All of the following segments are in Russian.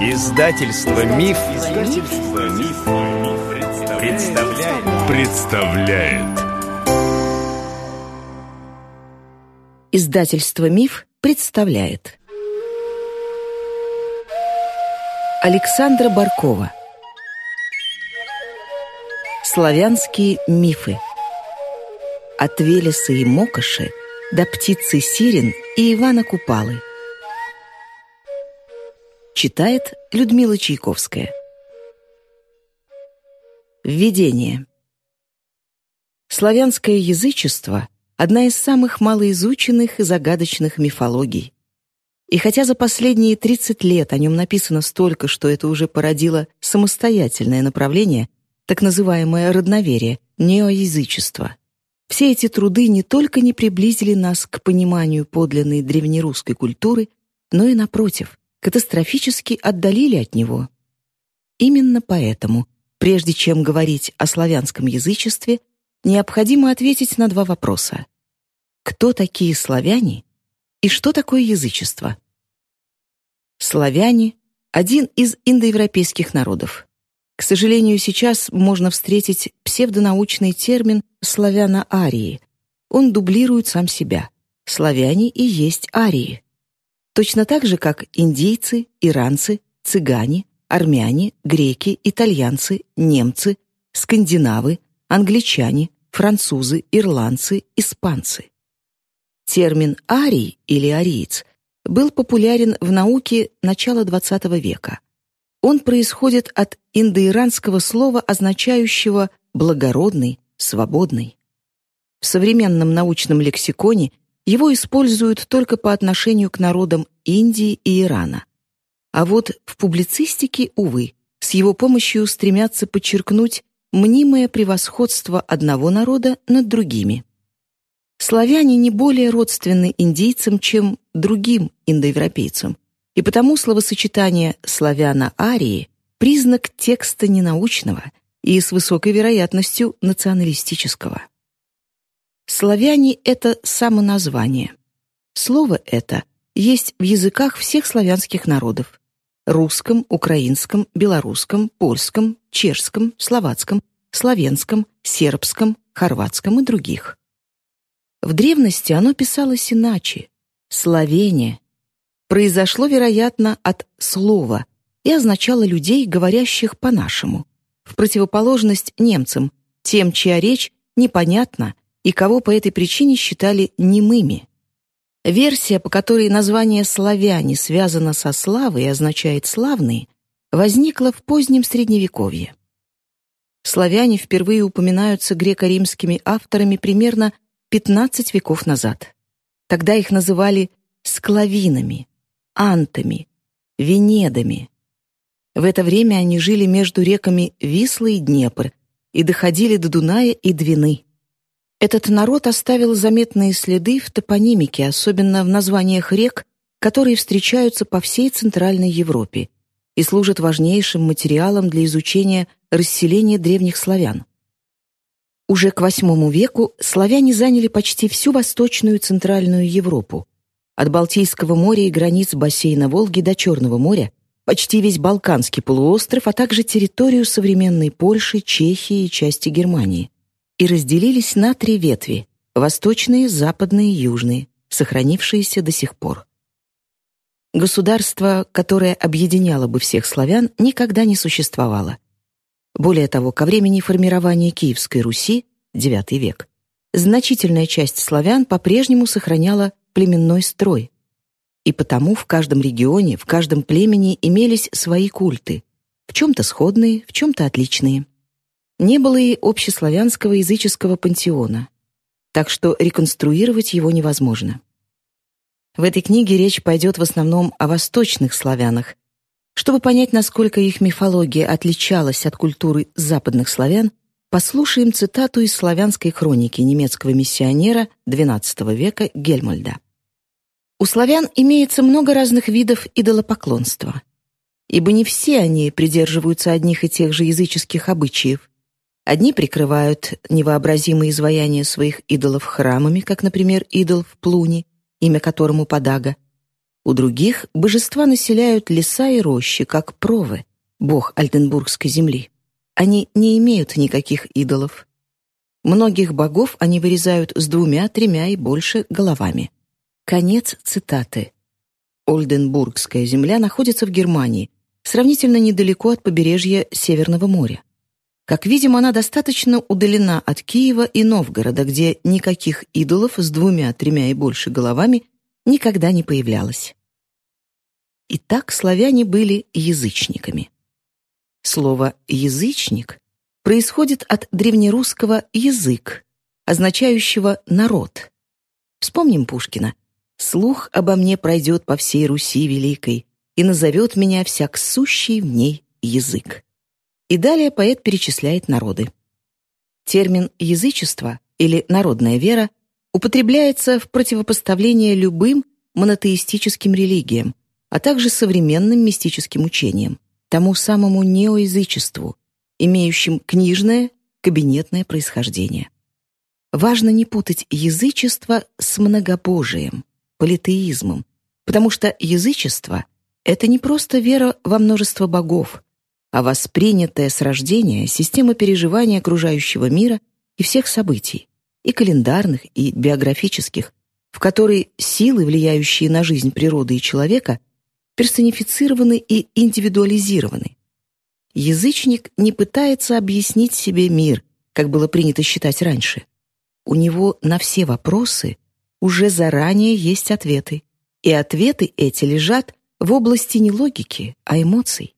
Издательство Миф, Издательство Миф, представляет. представляет. Издательство Миф представляет. Александра Баркова. Славянские мифы. От Велеса и Мокоши до птицы Сирен и Ивана Купалы. Читает Людмила Чайковская. Введение. Славянское язычество — одна из самых малоизученных и загадочных мифологий. И хотя за последние 30 лет о нем написано столько, что это уже породило самостоятельное направление, так называемое родноверие, неоязычество, все эти труды не только не приблизили нас к пониманию подлинной древнерусской культуры, но и, напротив, катастрофически отдалили от него. Именно поэтому, прежде чем говорить о славянском язычестве, необходимо ответить на два вопроса. Кто такие славяне и что такое язычество? Славяне — один из индоевропейских народов. К сожалению, сейчас можно встретить псевдонаучный термин «славяно-арии». Он дублирует сам себя. Славяне и есть арии. Точно так же, как индийцы, иранцы, цыгане, армяне, греки, итальянцы, немцы, скандинавы, англичане, французы, ирландцы, испанцы. Термин «арий» или «ариец» был популярен в науке начала XX века. Он происходит от индоиранского слова, означающего «благородный», «свободный». В современном научном лексиконе его используют только по отношению к народам Индии и Ирана. А вот в публицистике, увы, с его помощью стремятся подчеркнуть мнимое превосходство одного народа над другими. Славяне не более родственны индейцам, чем другим индоевропейцам, и потому словосочетание «славяно-арии» — признак текста ненаучного и с высокой вероятностью националистического. Славяне — это самоназвание. Слово это есть в языках всех славянских народов — русском, украинском, белорусском, польском, чешском, словацком, славянском, сербском, хорватском и других. В древности оно писалось иначе — «словение». Произошло, вероятно, от слова и означало людей, говорящих по-нашему, в противоположность немцам, тем, чья речь непонятна и кого по этой причине считали немыми. Версия, по которой название «славяне» связано со славой и означает «славные», возникла в позднем Средневековье. Славяне впервые упоминаются греко-римскими авторами примерно 15 веков назад. Тогда их называли склавинами, антами, венедами. В это время они жили между реками Висла и Днепр и доходили до Дуная и Двины. Этот народ оставил заметные следы в топонимике, особенно в названиях рек, которые встречаются по всей Центральной Европе и служат важнейшим материалом для изучения расселения древних славян. Уже к VIII веку славяне заняли почти всю Восточную и Центральную Европу, от Балтийского моря и границ бассейна Волги до Черного моря, почти весь Балканский полуостров, а также территорию современной Польши, Чехии и части Германии и разделились на три ветви — восточные, западные и южные, сохранившиеся до сих пор. Государство, которое объединяло бы всех славян, никогда не существовало. Более того, ко времени формирования Киевской Руси, IX век, значительная часть славян по-прежнему сохраняла племенной строй. И потому в каждом регионе, в каждом племени имелись свои культы, в чем-то сходные, в чем-то отличные не было и общеславянского языческого пантеона, так что реконструировать его невозможно. В этой книге речь пойдет в основном о восточных славянах. Чтобы понять, насколько их мифология отличалась от культуры западных славян, послушаем цитату из славянской хроники немецкого миссионера XII века Гельмольда. У славян имеется много разных видов идолопоклонства, ибо не все они придерживаются одних и тех же языческих обычаев, Одни прикрывают невообразимые изваяния своих идолов храмами, как, например, идол в Плуне, имя которому Подага. У других божества населяют леса и рощи, как Провы, бог Альтенбургской земли. Они не имеют никаких идолов. Многих богов они вырезают с двумя, тремя и больше головами. Конец цитаты. Ольденбургская земля находится в Германии, сравнительно недалеко от побережья Северного моря. Как видим, она достаточно удалена от Киева и Новгорода, где никаких идолов с двумя, тремя и больше головами никогда не появлялось. Итак, славяне были язычниками. Слово «язычник» происходит от древнерусского «язык», означающего «народ». Вспомним Пушкина. «Слух обо мне пройдет по всей Руси великой, и назовет меня всяк сущий в ней язык». И далее поэт перечисляет народы. Термин «язычество» или «народная вера» употребляется в противопоставление любым монотеистическим религиям, а также современным мистическим учениям, тому самому неоязычеству, имеющим книжное, кабинетное происхождение. Важно не путать язычество с многобожием, политеизмом, потому что язычество — это не просто вера во множество богов, а воспринятая с рождения система переживания окружающего мира и всех событий, и календарных, и биографических, в которой силы, влияющие на жизнь природы и человека, персонифицированы и индивидуализированы. Язычник не пытается объяснить себе мир, как было принято считать раньше. У него на все вопросы уже заранее есть ответы, и ответы эти лежат в области не логики, а эмоций.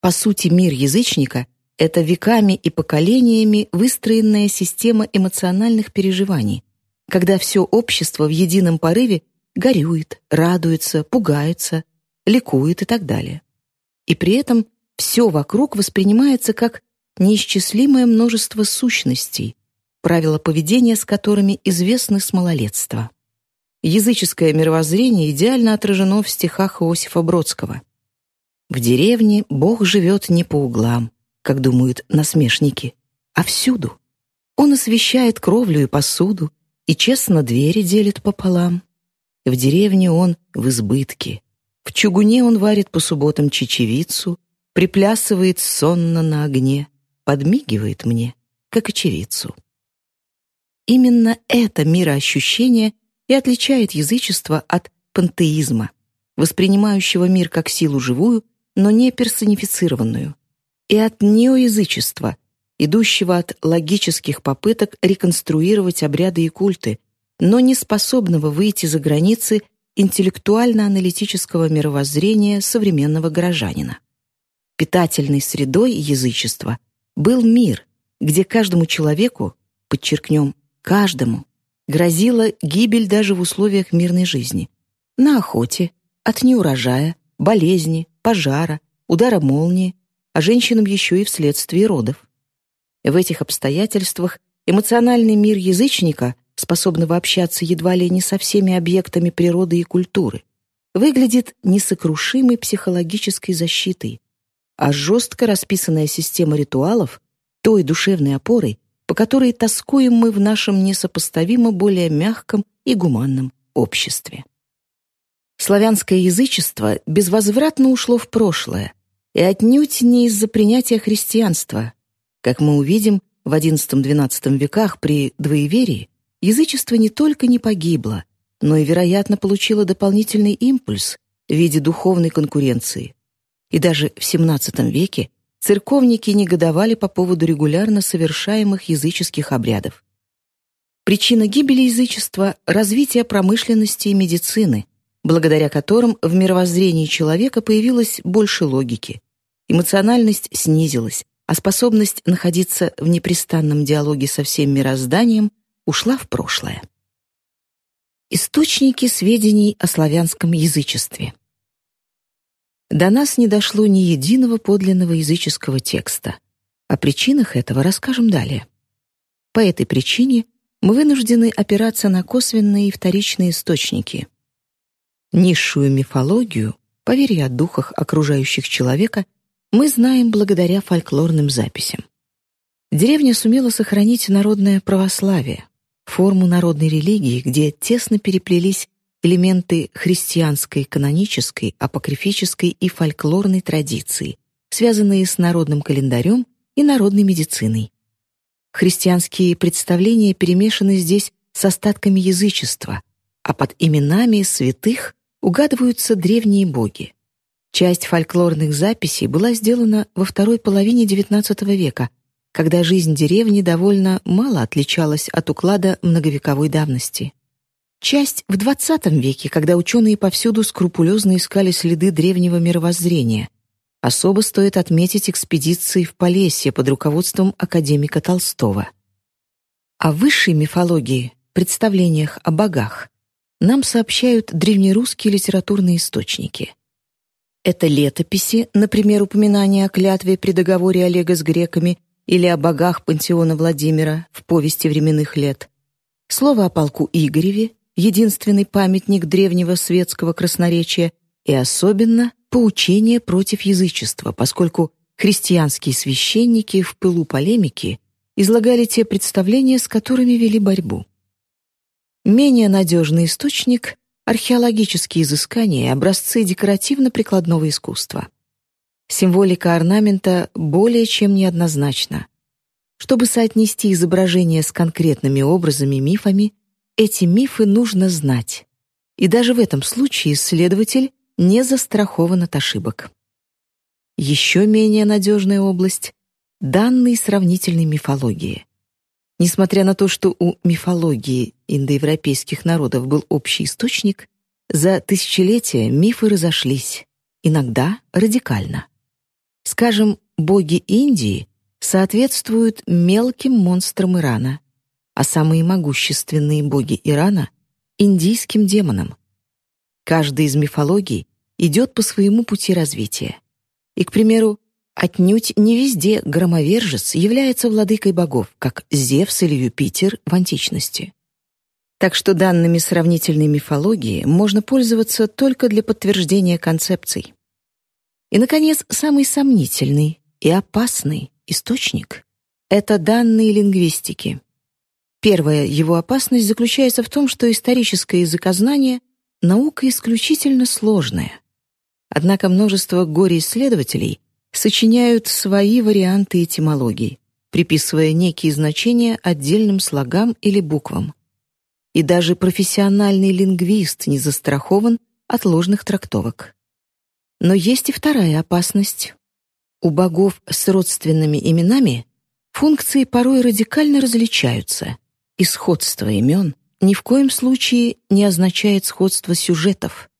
По сути, мир язычника — это веками и поколениями выстроенная система эмоциональных переживаний, когда все общество в едином порыве горюет, радуется, пугается, ликует и так далее. И при этом все вокруг воспринимается как неисчислимое множество сущностей, правила поведения с которыми известны с малолетства. Языческое мировоззрение идеально отражено в стихах Иосифа Бродского. В деревне Бог живет не по углам, как думают насмешники, а всюду. Он освещает кровлю и посуду, и честно двери делит пополам. В деревне он в избытке. В чугуне он варит по субботам чечевицу, приплясывает сонно на огне, подмигивает мне, как очевидцу. Именно это мироощущение и отличает язычество от пантеизма, воспринимающего мир как силу живую но не персонифицированную, и от неоязычества, идущего от логических попыток реконструировать обряды и культы, но не способного выйти за границы интеллектуально-аналитического мировоззрения современного горожанина. Питательной средой язычества был мир, где каждому человеку, подчеркнем, каждому, грозила гибель даже в условиях мирной жизни. На охоте, от неурожая, болезни, пожара, удара молнии, а женщинам еще и вследствие родов. В этих обстоятельствах эмоциональный мир язычника, способного общаться едва ли не со всеми объектами природы и культуры, выглядит несокрушимой психологической защитой, а жестко расписанная система ритуалов — той душевной опорой, по которой тоскуем мы в нашем несопоставимо более мягком и гуманном обществе. Славянское язычество безвозвратно ушло в прошлое, и отнюдь не из-за принятия христианства. Как мы увидим, в XI-XII веках при двоеверии язычество не только не погибло, но и, вероятно, получило дополнительный импульс в виде духовной конкуренции. И даже в XVII веке церковники негодовали по поводу регулярно совершаемых языческих обрядов. Причина гибели язычества — развитие промышленности и медицины — благодаря которым в мировоззрении человека появилось больше логики. Эмоциональность снизилась, а способность находиться в непрестанном диалоге со всем мирозданием ушла в прошлое. Источники сведений о славянском язычестве. До нас не дошло ни единого подлинного языческого текста. О причинах этого расскажем далее. По этой причине мы вынуждены опираться на косвенные и вторичные источники, Низшую мифологию, поверье о духах окружающих человека, мы знаем благодаря фольклорным записям. Деревня сумела сохранить народное православие, форму народной религии, где тесно переплелись элементы христианской, канонической, апокрифической и фольклорной традиции, связанные с народным календарем и народной медициной. Христианские представления перемешаны здесь с остатками язычества, а под именами святых угадываются древние боги. Часть фольклорных записей была сделана во второй половине XIX века, когда жизнь деревни довольно мало отличалась от уклада многовековой давности. Часть в XX веке, когда ученые повсюду скрупулезно искали следы древнего мировоззрения. Особо стоит отметить экспедиции в Полесье под руководством академика Толстого. О высшей мифологии, представлениях о богах, нам сообщают древнерусские литературные источники. Это летописи, например, упоминания о клятве при договоре Олега с греками или о богах пантеона Владимира в повести временных лет. Слово о полку Игореве, единственный памятник древнего светского красноречия, и особенно поучение против язычества, поскольку христианские священники в пылу полемики излагали те представления, с которыми вели борьбу. Менее надежный источник — археологические изыскания и образцы декоративно-прикладного искусства. Символика орнамента более чем неоднозначна. Чтобы соотнести изображения с конкретными образами, мифами, эти мифы нужно знать. И даже в этом случае исследователь не застрахован от ошибок. Еще менее надежная область — данные сравнительной мифологии. Несмотря на то, что у мифологии индоевропейских народов был общий источник, за тысячелетия мифы разошлись, иногда радикально. Скажем, боги Индии соответствуют мелким монстрам Ирана, а самые могущественные боги Ирана — индийским демонам. Каждый из мифологий идет по своему пути развития. И, к примеру, Отнюдь не везде громовержец является владыкой богов, как Зевс или Юпитер в античности. Так что данными сравнительной мифологии можно пользоваться только для подтверждения концепций. И, наконец, самый сомнительный и опасный источник — это данные лингвистики. Первая его опасность заключается в том, что историческое языкознание — наука исключительно сложная. Однако множество горе-исследователей сочиняют свои варианты этимологии, приписывая некие значения отдельным слогам или буквам. И даже профессиональный лингвист не застрахован от ложных трактовок. Но есть и вторая опасность. У богов с родственными именами функции порой радикально различаются, и сходство имен ни в коем случае не означает сходство сюжетов.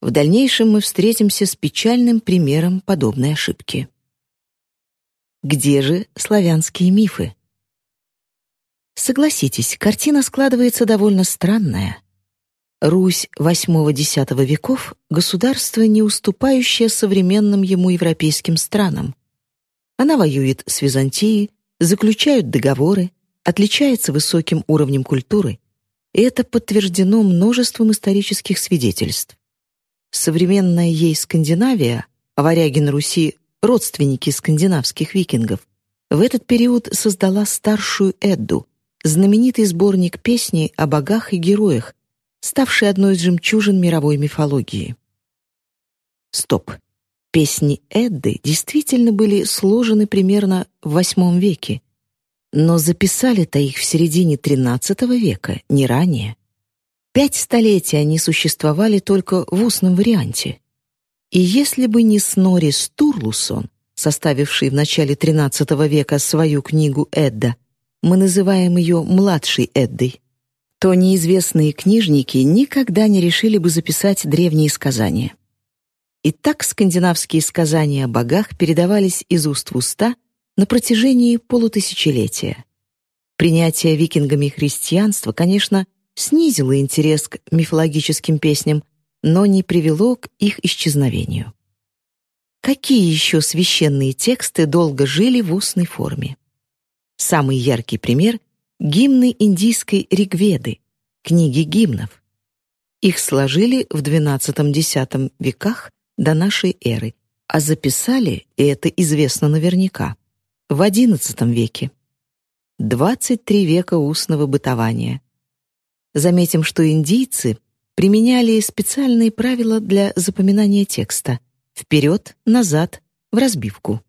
В дальнейшем мы встретимся с печальным примером подобной ошибки. Где же славянские мифы? Согласитесь, картина складывается довольно странная. Русь VIII-X веков — государство, не уступающее современным ему европейским странам. Она воюет с Византией, заключают договоры, отличается высоким уровнем культуры, и это подтверждено множеством исторических свидетельств. Современная ей Скандинавия, а на Руси — родственники скандинавских викингов, в этот период создала старшую Эдду, знаменитый сборник песней о богах и героях, ставший одной из жемчужин мировой мифологии. Стоп. Песни Эдды действительно были сложены примерно в VIII веке, но записали-то их в середине XIII века, не ранее. Пять столетий они существовали только в устном варианте. И если бы не Снори Стурлусон, составивший в начале XIII века свою книгу «Эдда», мы называем ее «младшей Эддой», то неизвестные книжники никогда не решили бы записать древние сказания. И так скандинавские сказания о богах передавались из уст в уста на протяжении полутысячелетия. Принятие викингами христианства, конечно, снизило интерес к мифологическим песням, но не привело к их исчезновению. Какие еще священные тексты долго жили в устной форме? Самый яркий пример — гимны индийской Ригведы, книги гимнов. Их сложили в XII-X веках до нашей эры, а записали, и это известно наверняка, в XI веке. 23 века устного бытования, Заметим, что индийцы применяли специальные правила для запоминания текста вперед, назад, в разбивку,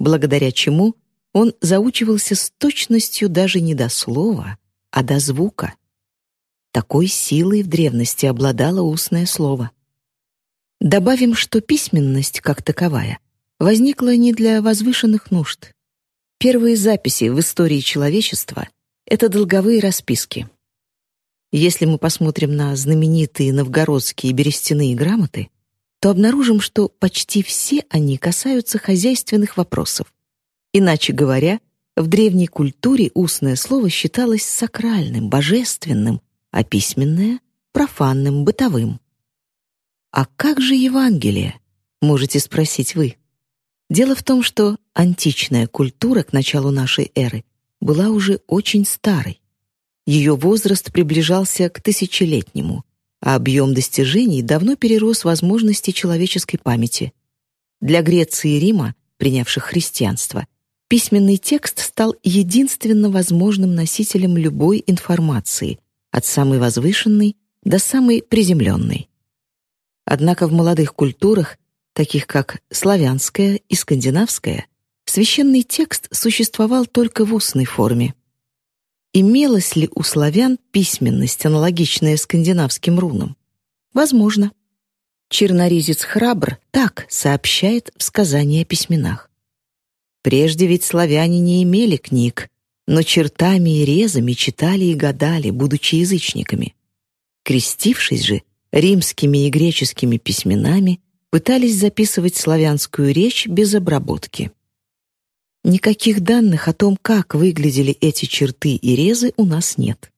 благодаря чему он заучивался с точностью даже не до слова, а до звука. Такой силой в древности обладало устное слово. Добавим, что письменность, как таковая, возникла не для возвышенных нужд. Первые записи в истории человечества — это долговые расписки. Если мы посмотрим на знаменитые новгородские берестяные грамоты, то обнаружим, что почти все они касаются хозяйственных вопросов. Иначе говоря, в древней культуре устное слово считалось сакральным, божественным, а письменное — профанным, бытовым. А как же Евангелие, можете спросить вы? Дело в том, что античная культура к началу нашей эры была уже очень старой. Ее возраст приближался к тысячелетнему, а объем достижений давно перерос возможности человеческой памяти. Для Греции и Рима, принявших христианство, письменный текст стал единственно возможным носителем любой информации, от самой возвышенной до самой приземленной. Однако в молодых культурах, таких как славянская и скандинавская, священный текст существовал только в устной форме. Имелась ли у славян письменность, аналогичная скандинавским рунам? Возможно. Черноризец Храбр так сообщает в сказании о письменах. Прежде ведь славяне не имели книг, но чертами и резами читали и гадали, будучи язычниками. Крестившись же, римскими и греческими письменами пытались записывать славянскую речь без обработки. Никаких данных о том, как выглядели эти черты и резы, у нас нет.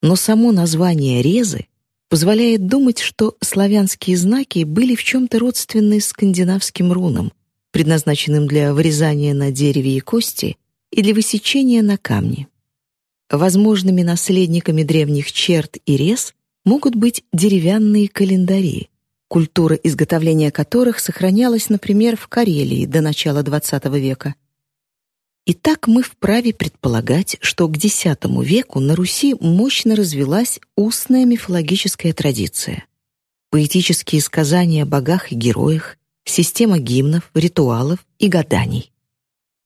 Но само название «резы» позволяет думать, что славянские знаки были в чем-то родственны скандинавским рунам, предназначенным для вырезания на дереве и кости и для высечения на камне. Возможными наследниками древних черт и рез могут быть деревянные календари, культура изготовления которых сохранялась, например, в Карелии до начала XX века. Итак, мы вправе предполагать, что к X веку на Руси мощно развилась устная мифологическая традиция. Поэтические сказания о богах и героях, система гимнов, ритуалов и гаданий.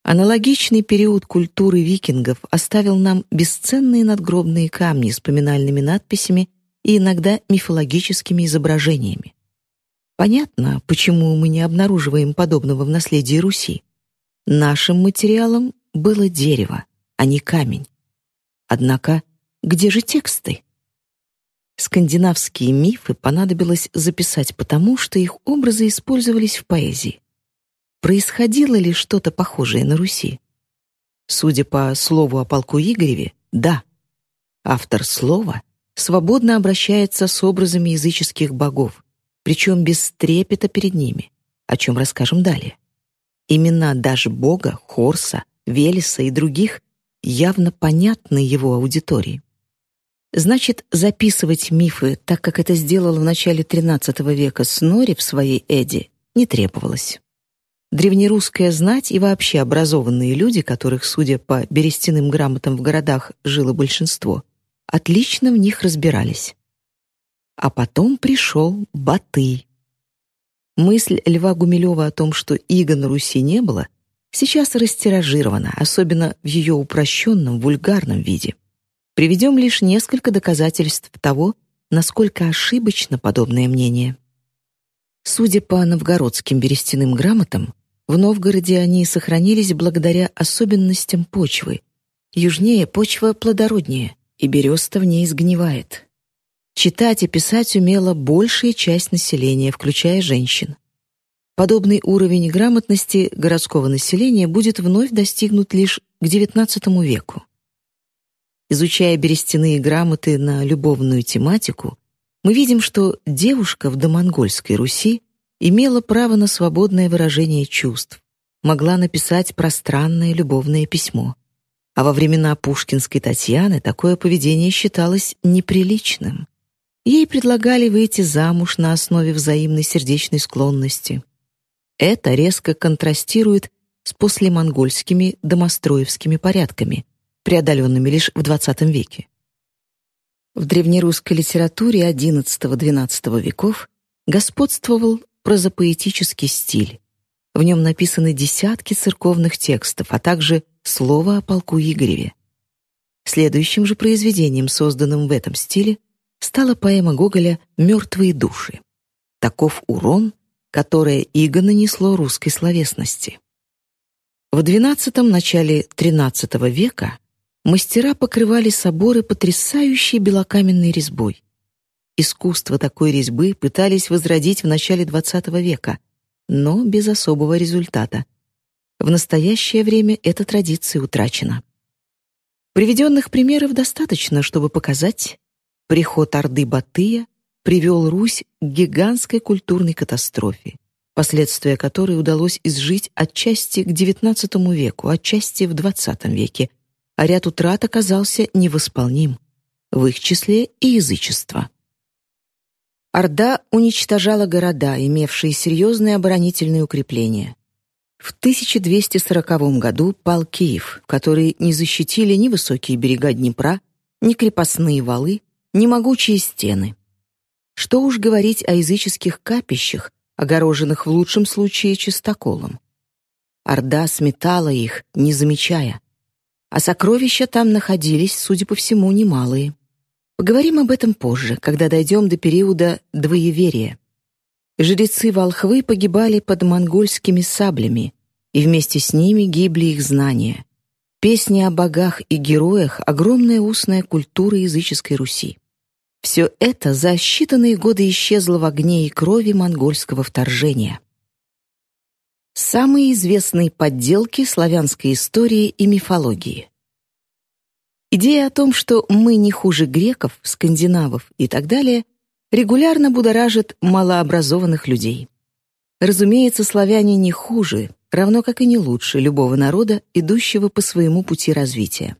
Аналогичный период культуры викингов оставил нам бесценные надгробные камни с поминальными надписями и иногда мифологическими изображениями. Понятно, почему мы не обнаруживаем подобного в наследии Руси. Нашим материалом было дерево, а не камень. Однако, где же тексты? Скандинавские мифы понадобилось записать потому, что их образы использовались в поэзии. Происходило ли что-то похожее на Руси? Судя по слову о полку Игореве, да. Автор слова свободно обращается с образами языческих богов, причем без трепета перед ними, о чем расскажем далее. Имена даже бога, Хорса, Велеса и других явно понятны его аудитории. Значит, записывать мифы, так как это сделал в начале XIII века Снори в своей Эде, не требовалось. Древнерусская знать и вообще образованные люди, которых, судя по берестяным грамотам в городах, жило большинство, отлично в них разбирались. А потом пришел Батый. Мысль Льва Гумилева о том, что иго на Руси не было, сейчас растиражирована, особенно в ее упрощенном, вульгарном виде. Приведем лишь несколько доказательств того, насколько ошибочно подобное мнение. Судя по новгородским берестяным грамотам, в Новгороде они сохранились благодаря особенностям почвы. Южнее почва плодороднее, и береста в ней сгнивает. Читать и писать умела большая часть населения, включая женщин. Подобный уровень грамотности городского населения будет вновь достигнут лишь к XIX веку. Изучая берестяные грамоты на любовную тематику, мы видим, что девушка в домонгольской Руси имела право на свободное выражение чувств, могла написать пространное любовное письмо. А во времена пушкинской Татьяны такое поведение считалось неприличным. Ей предлагали выйти замуж на основе взаимной сердечной склонности. Это резко контрастирует с послемонгольскими домостроевскими порядками, преодоленными лишь в XX веке. В древнерусской литературе XI-XII веков господствовал прозапоэтический стиль. В нем написаны десятки церковных текстов, а также слово о полку Игореве. Следующим же произведением, созданным в этом стиле, стала поэма Гоголя «Мертвые души». Таков урон, который иго нанесло русской словесности. В XII – начале XIII века мастера покрывали соборы потрясающей белокаменной резьбой. Искусство такой резьбы пытались возродить в начале XX века, но без особого результата. В настоящее время эта традиция утрачена. Приведенных примеров достаточно, чтобы показать, приход Орды Батыя привел Русь к гигантской культурной катастрофе, последствия которой удалось изжить отчасти к XIX веку, отчасти в XX веке, а ряд утрат оказался невосполним, в их числе и язычество. Орда уничтожала города, имевшие серьезные оборонительные укрепления. В 1240 году пал Киев, который не защитили ни высокие берега Днепра, ни крепостные валы, ни могучие стены. Что уж говорить о языческих капищах, огороженных в лучшем случае чистоколом. Орда сметала их, не замечая. А сокровища там находились, судя по всему, немалые. Поговорим об этом позже, когда дойдем до периода двоеверия. Жрецы волхвы погибали под монгольскими саблями, и вместе с ними гибли их знания. Песни о богах и героях — огромная устная культура языческой Руси. Все это за считанные годы исчезло в огне и крови монгольского вторжения. Самые известные подделки славянской истории и мифологии. Идея о том, что мы не хуже греков, скандинавов и так далее, регулярно будоражит малообразованных людей. Разумеется, славяне не хуже, равно как и не лучше любого народа, идущего по своему пути развития.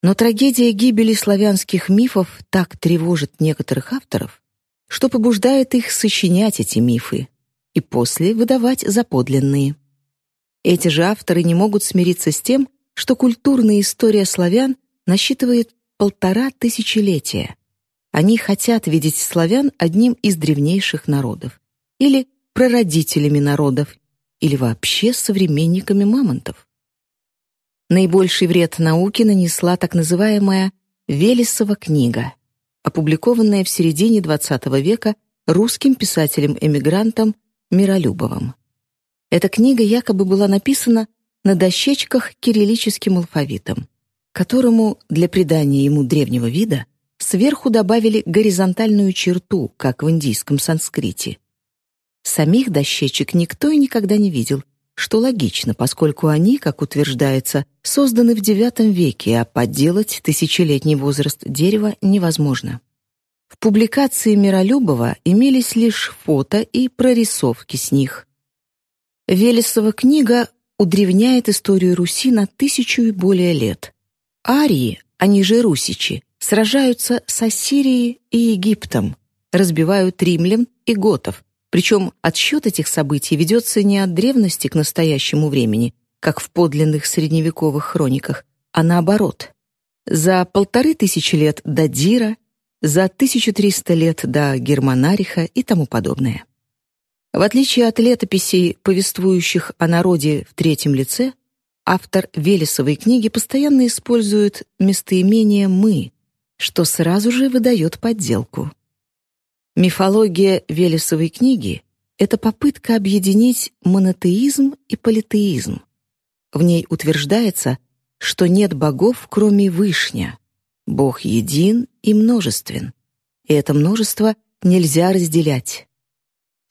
Но трагедия гибели славянских мифов так тревожит некоторых авторов, что побуждает их сочинять эти мифы и после выдавать за подлинные. Эти же авторы не могут смириться с тем, что культурная история славян насчитывает полтора тысячелетия. Они хотят видеть славян одним из древнейших народов, или прародителями народов, или вообще современниками мамонтов. Наибольший вред науке нанесла так называемая Велесова книга, опубликованная в середине XX века русским писателем-эмигрантом Миролюбовым. Эта книга якобы была написана на дощечках кириллическим алфавитом которому для придания ему древнего вида сверху добавили горизонтальную черту, как в индийском санскрите. Самих дощечек никто и никогда не видел, что логично, поскольку они, как утверждается, созданы в IX веке, а подделать тысячелетний возраст дерева невозможно. В публикации Миролюбова имелись лишь фото и прорисовки с них. Велесова книга удревняет историю Руси на тысячу и более лет. Арии, они же русичи, сражаются с Ассирией и Египтом, разбивают римлян и готов. Причем отсчет этих событий ведется не от древности к настоящему времени, как в подлинных средневековых хрониках, а наоборот. За полторы тысячи лет до Дира, за 1300 лет до Германариха и тому подобное. В отличие от летописей, повествующих о народе в третьем лице, Автор Велесовой книги постоянно использует местоимение «мы», что сразу же выдает подделку. Мифология Велесовой книги — это попытка объединить монотеизм и политеизм. В ней утверждается, что нет богов, кроме Вышня. Бог един и множествен. И это множество нельзя разделять.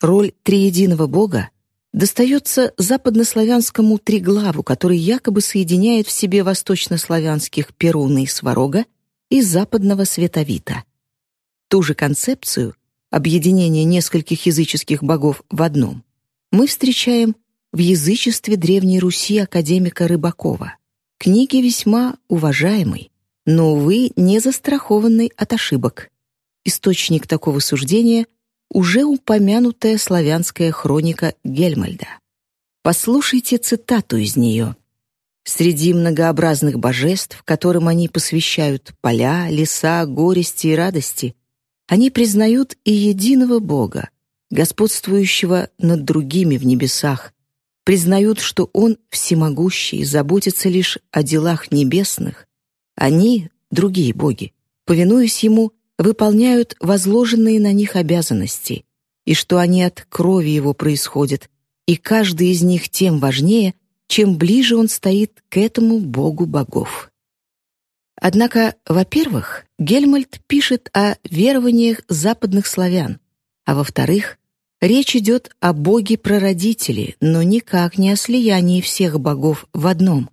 Роль триединого Бога достается западнославянскому триглаву, который якобы соединяет в себе восточнославянских Перуна и Сварога и западного Световита. Ту же концепцию объединения нескольких языческих богов в одном мы встречаем в язычестве Древней Руси академика Рыбакова, книге весьма уважаемой, но, увы, не застрахованной от ошибок. Источник такого суждения — уже упомянутая славянская хроника Гельмальда. Послушайте цитату из нее. Среди многообразных божеств, которым они посвящают поля, леса, горести и радости, они признают и единого Бога, господствующего над другими в небесах, признают, что Он всемогущий, заботится лишь о делах небесных. Они, другие боги, повинуясь Ему, выполняют возложенные на них обязанности, и что они от крови Его происходят, и каждый из них тем важнее, чем ближе он стоит к этому богу богов. Однако, во-первых, Гельмольд пишет о верованиях западных славян, а во-вторых, речь идет о боге-прародителе, но никак не о слиянии всех богов в одном.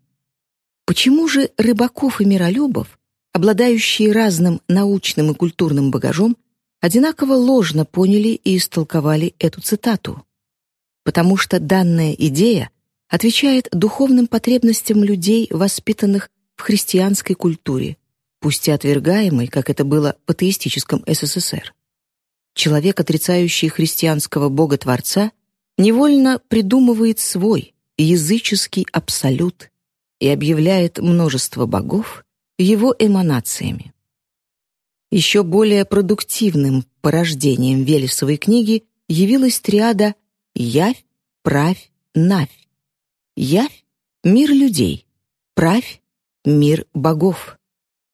Почему же рыбаков и миролюбов, обладающие разным научным и культурным багажом, одинаково ложно поняли и истолковали эту цитату? Потому что данная идея отвечает духовным потребностям людей, воспитанных в христианской культуре, пусть и отвергаемой, как это было в атеистическом СССР. Человек, отрицающий христианского Бога-творца, невольно придумывает свой языческий абсолют и объявляет множество богов его эманациями. Еще более продуктивным порождением Велесовой книги явилась триада «Явь», «Правь», «Навь», Явь — мир людей, правь — мир богов,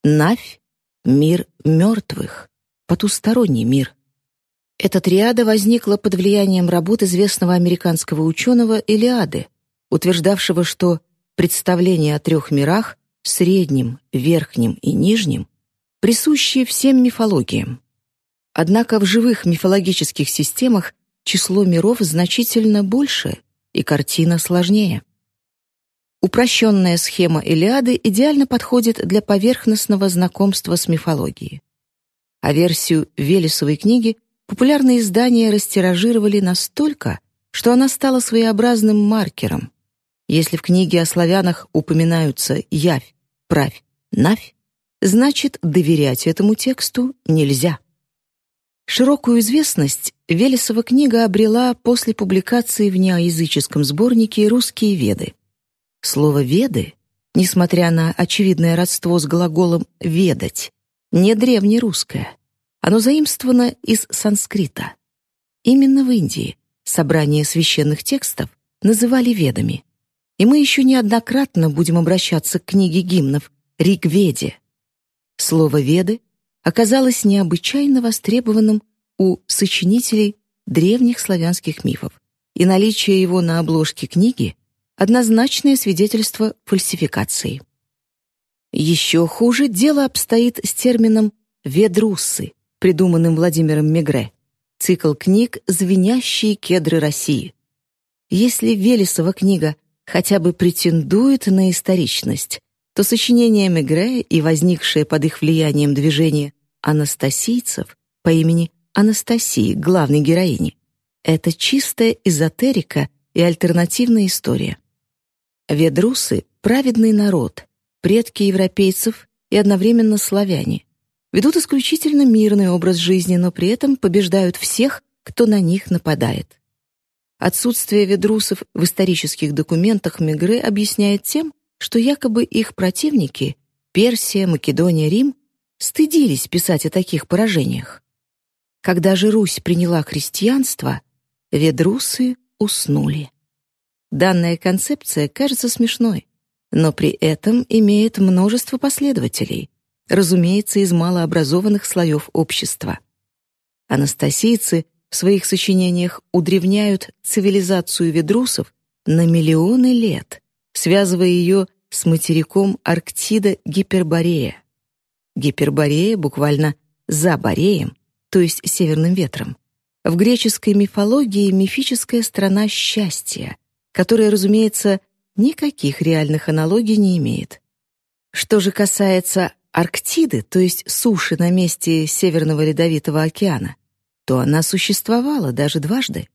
навь — мир мертвых, потусторонний мир. Эта триада возникла под влиянием работ известного американского ученого Илиады, утверждавшего, что представление о трех мирах — среднем, верхнем и нижнем — присущие всем мифологиям. Однако в живых мифологических системах число миров значительно больше и картина сложнее. Упрощенная схема Илиады идеально подходит для поверхностного знакомства с мифологией. А версию Велесовой книги популярные издания растиражировали настолько, что она стала своеобразным маркером. Если в книге о славянах упоминаются «явь», «правь», «навь», значит, доверять этому тексту нельзя. Широкую известность Велесова книга обрела после публикации в неоязыческом сборнике «Русские веды». Слово «веды», несмотря на очевидное родство с глаголом «ведать», не древнерусское. Оно заимствовано из санскрита. Именно в Индии собрание священных текстов называли ведами. И мы еще неоднократно будем обращаться к книге гимнов Ригведе. Слово «веды» оказалось необычайно востребованным у сочинителей древних славянских мифов, и наличие его на обложке книги однозначное свидетельство фальсификации. Еще хуже дело обстоит с термином «ведруссы», придуманным Владимиром Мегре, цикл книг «Звенящие кедры России». Если Велесова книга хотя бы претендует на историчность, то сочинение Мегре и возникшее под их влиянием движение анастасийцев по имени Анастасии, главной героини, это чистая эзотерика и альтернативная история. Ведрусы — праведный народ, предки европейцев и одновременно славяне. Ведут исключительно мирный образ жизни, но при этом побеждают всех, кто на них нападает. Отсутствие ведрусов в исторических документах Мегре объясняет тем, что якобы их противники — Персия, Македония, Рим — стыдились писать о таких поражениях. Когда же Русь приняла христианство, ведрусы уснули. Данная концепция кажется смешной, но при этом имеет множество последователей, разумеется, из малообразованных слоев общества. Анастасийцы в своих сочинениях удревняют цивилизацию ведрусов на миллионы лет, связывая ее с материком Арктида Гиперборея. Гиперборея буквально «за Бореем», то есть северным ветром. В греческой мифологии мифическая страна счастья, которая, разумеется, никаких реальных аналогий не имеет. Что же касается Арктиды, то есть суши на месте Северного Ледовитого океана, то она существовала даже дважды.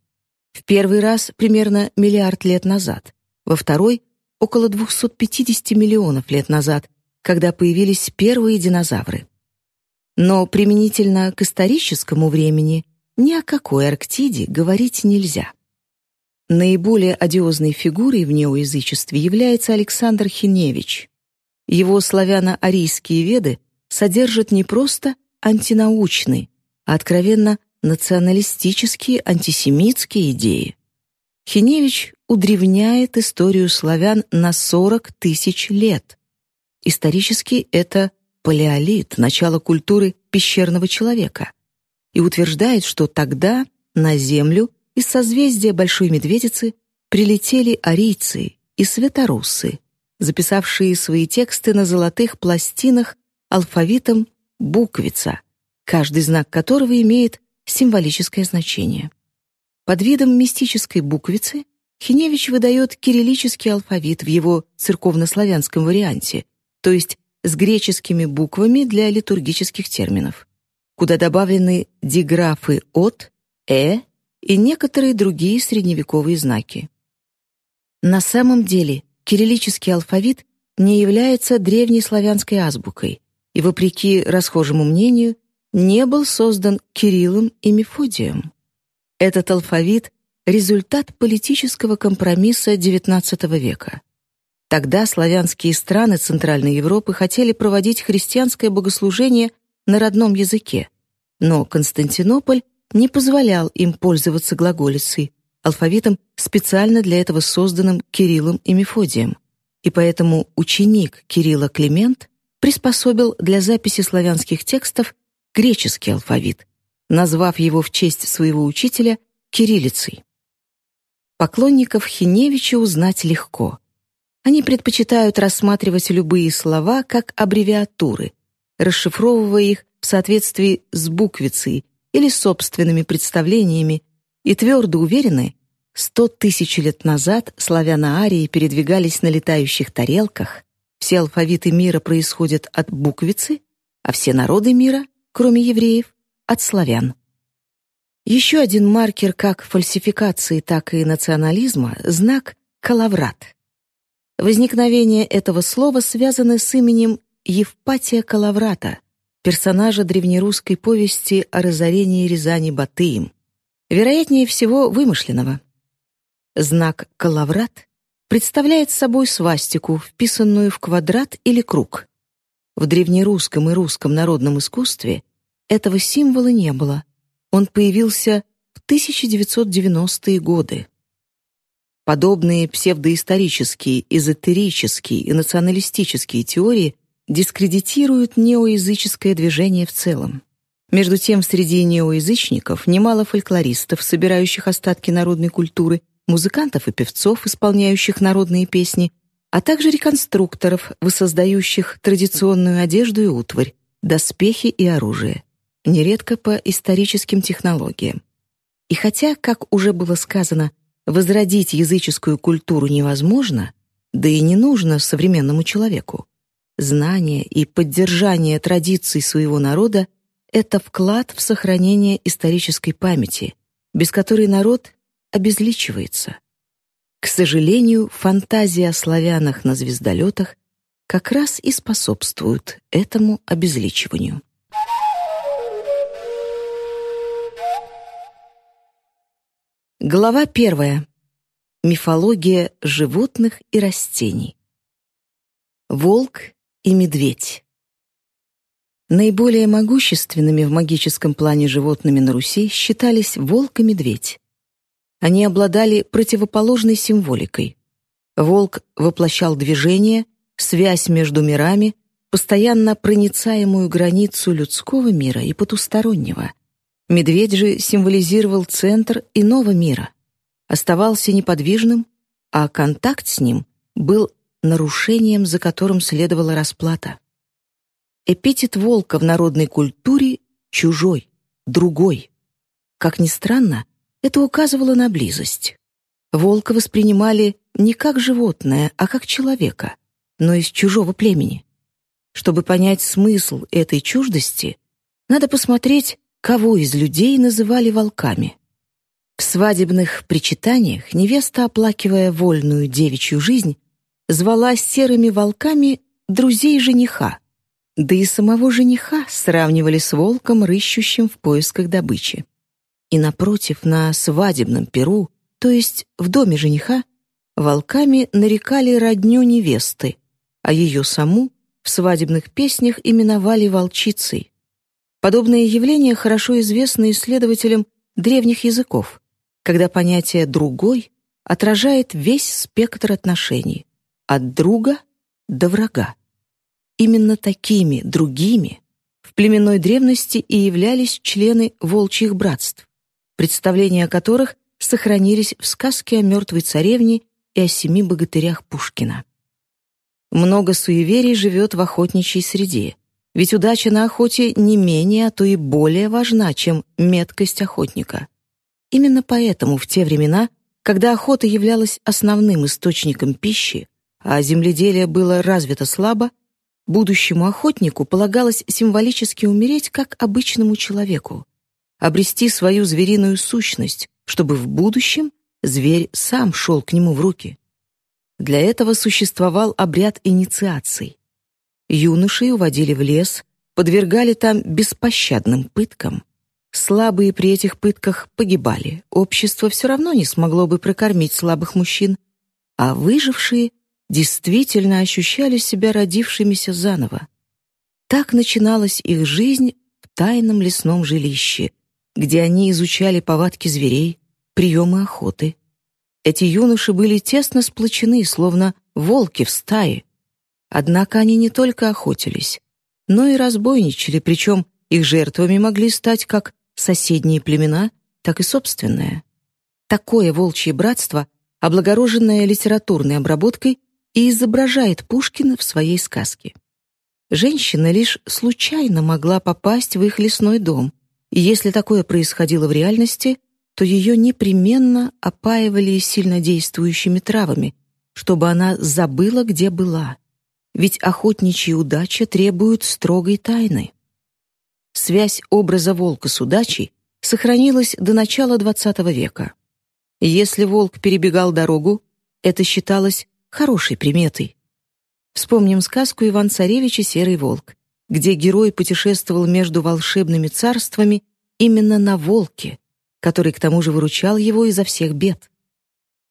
В первый раз примерно миллиард лет назад, во второй — около 250 миллионов лет назад, когда появились первые динозавры. Но применительно к историческому времени ни о какой Арктиде говорить нельзя. Наиболее одиозной фигурой в неоязычестве является Александр Хиневич. Его славяно-арийские веды содержат не просто антинаучные, а откровенно националистические антисемитские идеи. Хиневич удревняет историю славян на 40 тысяч лет. Исторически это палеолит, начало культуры пещерного человека, и утверждает, что тогда на Землю из созвездия Большой Медведицы прилетели арийцы и светоруссы, записавшие свои тексты на золотых пластинах алфавитом буквица, каждый знак которого имеет символическое значение. Под видом мистической буквицы Хиневич выдает кириллический алфавит в его церковнославянском варианте, то есть с греческими буквами для литургических терминов, куда добавлены диграфы «от», «э» и некоторые другие средневековые знаки. На самом деле кириллический алфавит не является древней славянской азбукой и, вопреки расхожему мнению, не был создан Кириллом и Мефодием. Этот алфавит — результат политического компромисса XIX века. Тогда славянские страны Центральной Европы хотели проводить христианское богослужение на родном языке, но Константинополь не позволял им пользоваться глаголицей, алфавитом, специально для этого созданным Кириллом и Мефодием. И поэтому ученик Кирилла Климент приспособил для записи славянских текстов греческий алфавит, назвав его в честь своего учителя кириллицей. Поклонников Хиневича узнать легко. Они предпочитают рассматривать любые слова как аббревиатуры, расшифровывая их в соответствии с буквицей или собственными представлениями и твердо уверены, сто тысяч лет назад славяно-арии передвигались на летающих тарелках, все алфавиты мира происходят от буквицы, а все народы мира кроме евреев, от славян. Еще один маркер как фальсификации, так и национализма — знак «калаврат». Возникновение этого слова связано с именем Евпатия Калаврата, персонажа древнерусской повести о разорении Рязани Батыем, вероятнее всего вымышленного. Знак «калаврат» представляет собой свастику, вписанную в квадрат или круг. В древнерусском и русском народном искусстве этого символа не было. Он появился в 1990-е годы. Подобные псевдоисторические, эзотерические и националистические теории дискредитируют неоязыческое движение в целом. Между тем, среди неоязычников немало фольклористов, собирающих остатки народной культуры, музыкантов и певцов, исполняющих народные песни, а также реконструкторов, воссоздающих традиционную одежду и утварь, доспехи и оружие нередко по историческим технологиям. И хотя, как уже было сказано, возродить языческую культуру невозможно, да и не нужно современному человеку, знание и поддержание традиций своего народа — это вклад в сохранение исторической памяти, без которой народ обезличивается. К сожалению, фантазия о славянах на звездолетах как раз и способствует этому обезличиванию. Глава первая. Мифология животных и растений. Волк и медведь. Наиболее могущественными в магическом плане животными на Руси считались волк и медведь. Они обладали противоположной символикой. Волк воплощал движение, связь между мирами, постоянно проницаемую границу людского мира и потустороннего. Медведь же символизировал центр иного мира, оставался неподвижным, а контакт с ним был нарушением, за которым следовала расплата. Эпитет волка в народной культуре — чужой, другой. Как ни странно, это указывало на близость. Волка воспринимали не как животное, а как человека, но из чужого племени. Чтобы понять смысл этой чуждости, надо посмотреть, кого из людей называли волками. В свадебных причитаниях невеста, оплакивая вольную девичью жизнь, звала серыми волками друзей жениха, да и самого жениха сравнивали с волком, рыщущим в поисках добычи. И напротив, на свадебном перу то есть в доме жениха, волками нарекали родню невесты, а ее саму в свадебных песнях именовали волчицей. Подобное явление хорошо известно исследователям древних языков, когда понятие «другой» отражает весь спектр отношений от друга до врага. Именно такими другими в племенной древности и являлись члены волчьих братств, представления о которых сохранились в сказке о мертвой царевне и о семи богатырях Пушкина. Много суеверий живет в охотничьей среде, ведь удача на охоте не менее, а то и более важна, чем меткость охотника. Именно поэтому в те времена, когда охота являлась основным источником пищи, а земледелие было развито слабо, будущему охотнику полагалось символически умереть как обычному человеку, обрести свою звериную сущность, чтобы в будущем зверь сам шел к нему в руки. Для этого существовал обряд инициации. Юношей уводили в лес, подвергали там беспощадным пыткам. Слабые при этих пытках погибали, общество все равно не смогло бы прокормить слабых мужчин, а выжившие действительно ощущали себя родившимися заново. Так начиналась их жизнь в тайном лесном жилище, где они изучали повадки зверей, приемы охоты. Эти юноши были тесно сплочены, словно волки в стае. Однако они не только охотились, но и разбойничали, причем их жертвами могли стать как соседние племена, так и собственное. Такое волчье братство, облагороженное литературной обработкой, и изображает Пушкина в своей сказке. Женщина лишь случайно могла попасть в их лесной дом, и если такое происходило в реальности, то ее непременно опаивали сильнодействующими травами, чтобы она забыла, где была. Ведь охотничья удача требует строгой тайны. Связь образа волка с удачей сохранилась до начала XX века. Если волк перебегал дорогу, это считалось хорошей приметой. Вспомним сказку Иван-Царевич и Серый волк, где герой путешествовал между волшебными царствами именно на волке, который к тому же выручал его изо всех бед.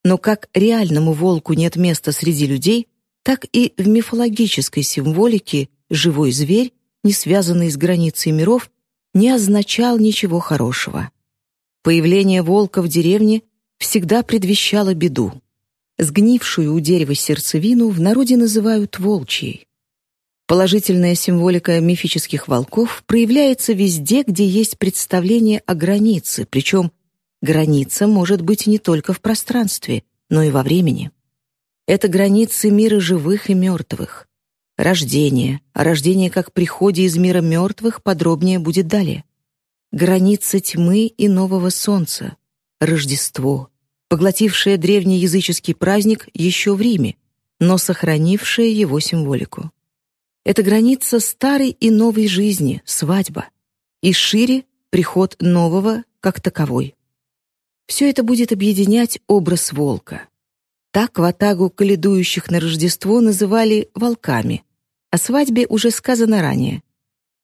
Но как реальному волку нет места среди людей, так и в мифологической символике живой зверь, не связанный с границей миров, не означал ничего хорошего. Появление волка в деревне всегда предвещало беду. Сгнившую у дерева сердцевину в народе называют волчьей. Положительная символика мифических волков проявляется везде, где есть представление о границе, причем граница может быть не только в пространстве, но и во времени. Это границы мира живых и мертвых. Рождение, а рождение как приходе из мира мертвых подробнее будет далее. Граница тьмы и нового солнца, Рождество, поглотившая древний языческий праздник еще в Риме, но сохранившая его символику. Это граница старой и новой жизни, свадьба, и шире — приход нового как таковой. Все это будет объединять образ волка. Так в атагу каледующих на Рождество называли волками. О свадьбе уже сказано ранее.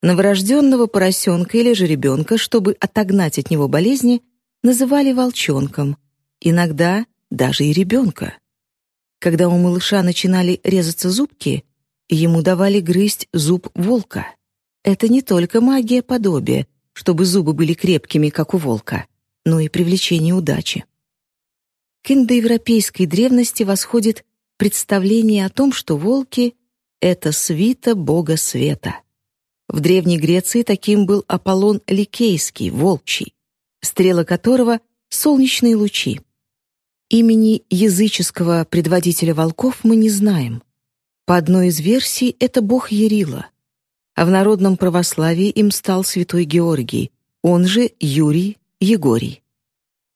Новорожденного поросенка или жеребенка, чтобы отогнать от него болезни, называли волчонком, иногда даже и ребенка. Когда у малыша начинали резаться зубки, ему давали грызть зуб волка. Это не только магия подобия, чтобы зубы были крепкими, как у волка, но и привлечение удачи. К индоевропейской древности восходит представление о том, что волки — это свита бога света. В Древней Греции таким был Аполлон Ликейский, волчий, стрела которого — солнечные лучи. Имени языческого предводителя волков мы не знаем. По одной из версий, это бог Ярила. А в народном православии им стал святой Георгий, он же Юрий Егорий.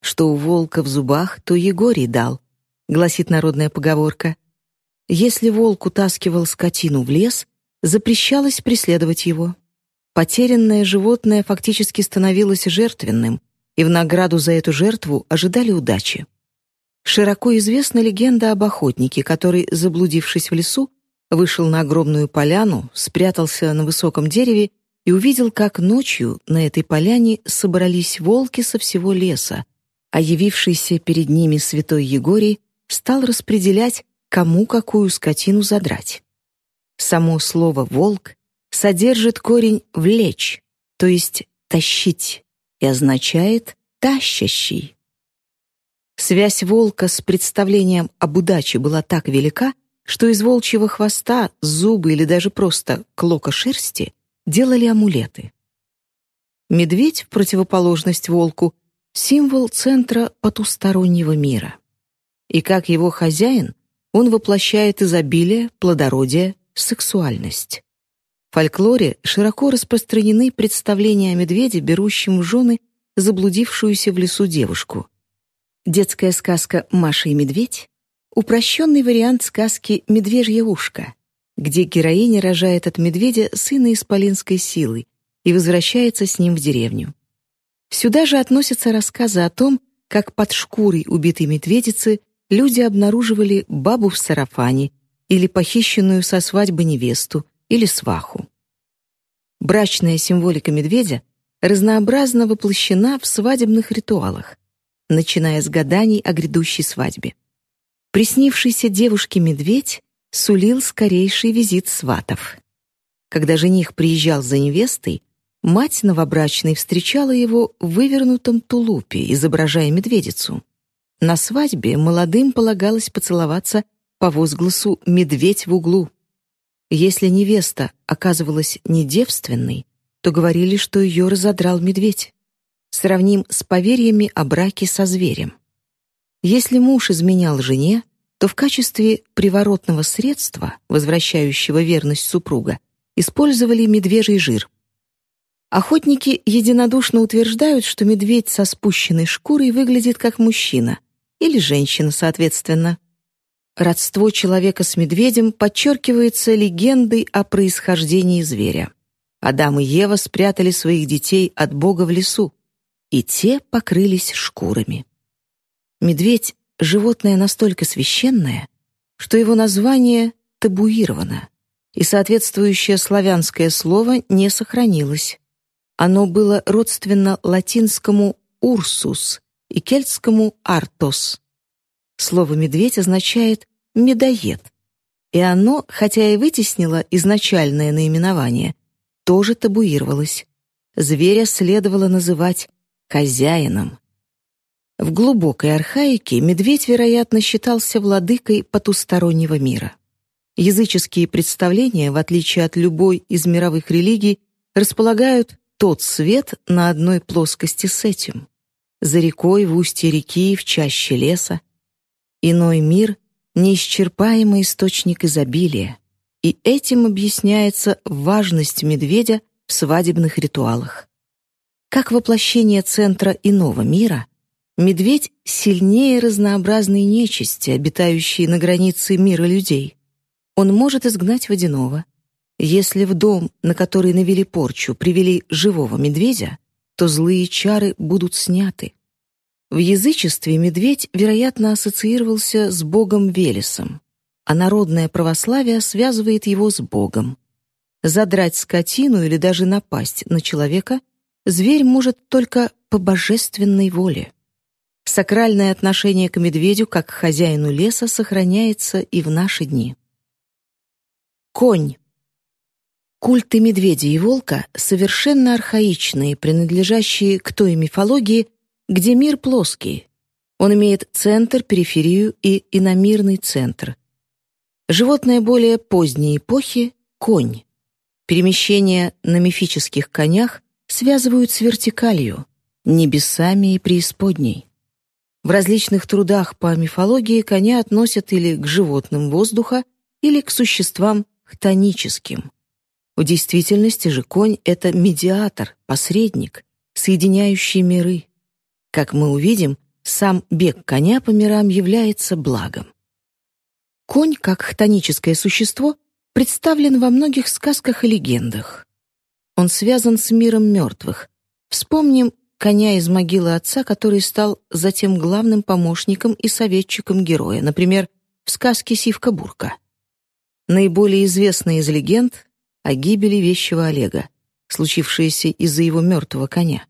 Что у волка в зубах, то Егорий дал, гласит народная поговорка. Если волк утаскивал скотину в лес, запрещалось преследовать его. Потерянное животное фактически становилось жертвенным, и в награду за эту жертву ожидали удачи. Широко известна легенда об охотнике, который, заблудившись в лесу, вышел на огромную поляну, спрятался на высоком дереве и увидел, как ночью на этой поляне собрались волки со всего леса, а явившийся перед ними святой Егорий стал распределять, кому какую скотину задрать. Само слово «волк» содержит корень «влечь», то есть «тащить», и означает «тащащий». Связь волка с представлением об удаче была так велика, что из волчьего хвоста, зубы или даже просто клока шерсти делали амулеты. Медведь, в противоположность волку, символ центра потустороннего мира. И как его хозяин, он воплощает изобилие, плодородие, сексуальность. В фольклоре широко распространены представления о медведе, берущем в жены заблудившуюся в лесу девушку. Детская сказка «Маша и медведь» — упрощенный вариант сказки «Медвежье ушко», где героиня рожает от медведя сына исполинской силы и возвращается с ним в деревню. Сюда же относятся рассказы о том, как под шкурой убитой медведицы люди обнаруживали бабу в сарафане или похищенную со свадьбы невесту или сваху. Брачная символика медведя разнообразно воплощена в свадебных ритуалах, начиная с гаданий о грядущей свадьбе. Приснившийся девушке медведь сулил скорейший визит сватов. Когда жених приезжал за невестой, мать новобрачной встречала его в вывернутом тулупе, изображая медведицу. На свадьбе молодым полагалось поцеловаться по возгласу «медведь в углу». Если невеста оказывалась недевственной, то говорили, что ее разодрал медведь. Сравним с поверьями о браке со зверем. Если муж изменял жене, то в качестве приворотного средства, возвращающего верность супруга, использовали медвежий жир. Охотники единодушно утверждают, что медведь со спущенной шкурой выглядит как мужчина, или женщина, соответственно. Родство человека с медведем подчеркивается легендой о происхождении зверя. Адам и Ева спрятали своих детей от Бога в лесу, и те покрылись шкурами. Медведь — животное настолько священное, что его название табуировано, и соответствующее славянское слово не сохранилось. Оно было родственно латинскому «урсус», и кельтскому «артос». Слово «медведь» означает «медоед», и оно, хотя и вытеснило изначальное наименование, тоже табуировалось. Зверя следовало называть хозяином. В глубокой архаике медведь, вероятно, считался владыкой потустороннего мира. Языческие представления, в отличие от любой из мировых религий, располагают тот свет на одной плоскости с этим за рекой, в устье реки, в чаще леса. Иной мир — неисчерпаемый источник изобилия, и этим объясняется важность медведя в свадебных ритуалах. Как воплощение центра иного мира, медведь сильнее разнообразной нечисти, обитающей на границе мира людей. Он может изгнать водяного. Если в дом, на который навели порчу, привели живого медведя, то злые чары будут сняты. В язычестве медведь, вероятно, ассоциировался с богом Велесом, а народное православие связывает его с богом. Задрать скотину или даже напасть на человека зверь может только по божественной воле. Сакральное отношение к медведю как к хозяину леса сохраняется и в наши дни. Конь. Культы медведя и волка совершенно архаичные, принадлежащие к той мифологии, где мир плоский. Он имеет центр, периферию и иномирный центр. Животное более поздней эпохи — конь. Перемещения на мифических конях связывают с вертикалью, небесами и преисподней. В различных трудах по мифологии коня относят или к животным воздуха, или к существам хтоническим. В действительности же конь — это медиатор, посредник, соединяющий миры. Как мы увидим, сам бег коня по мирам является благом. Конь, как хтоническое существо, представлен во многих сказках и легендах. Он связан с миром мертвых. Вспомним коня из могилы отца, который стал затем главным помощником и советчиком героя, например, в сказке «Сивка-бурка». Наиболее известная из легенд о гибели вещего Олега, случившаяся из-за его мертвого коня.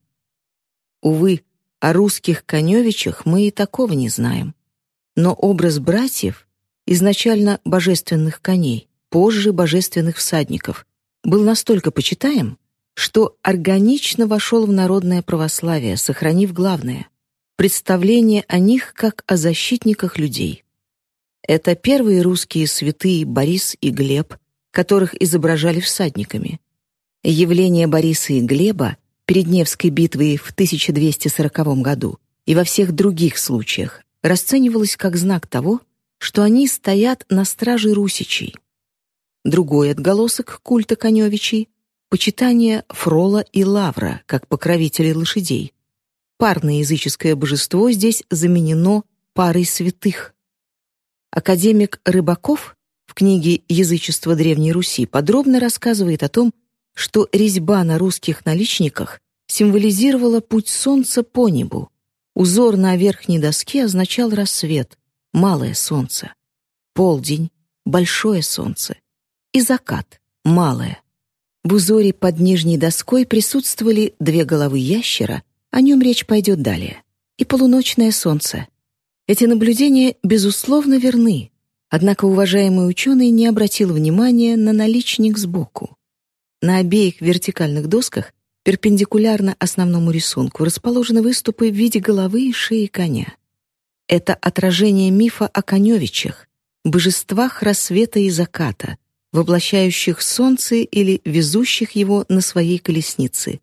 Увы, О русских коневичах мы и такого не знаем. Но образ братьев, изначально божественных коней, позже божественных всадников, был настолько почитаем, что органично вошел в народное православие, сохранив главное — представление о них как о защитниках людей. Это первые русские святые Борис и Глеб, которых изображали всадниками. Явление Бориса и Глеба перед Невской битвой в 1240 году и во всех других случаях расценивалось как знак того, что они стоят на страже русичей. Другой отголосок культа Коневичей — почитание Фрола и Лавра как покровителей лошадей. Парное языческое божество здесь заменено парой святых. Академик Рыбаков в книге «Язычество Древней Руси» подробно рассказывает о том, что резьба на русских наличниках символизировала путь солнца по небу. Узор на верхней доске означал рассвет, малое солнце, полдень, большое солнце и закат, малое. В узоре под нижней доской присутствовали две головы ящера, о нем речь пойдет далее, и полуночное солнце. Эти наблюдения, безусловно, верны, однако уважаемый ученый не обратил внимания на наличник сбоку. На обеих вертикальных досках перпендикулярно основному рисунку расположены выступы в виде головы и шеи коня. Это отражение мифа о коневичах, божествах рассвета и заката, воплощающих солнце или везущих его на своей колеснице,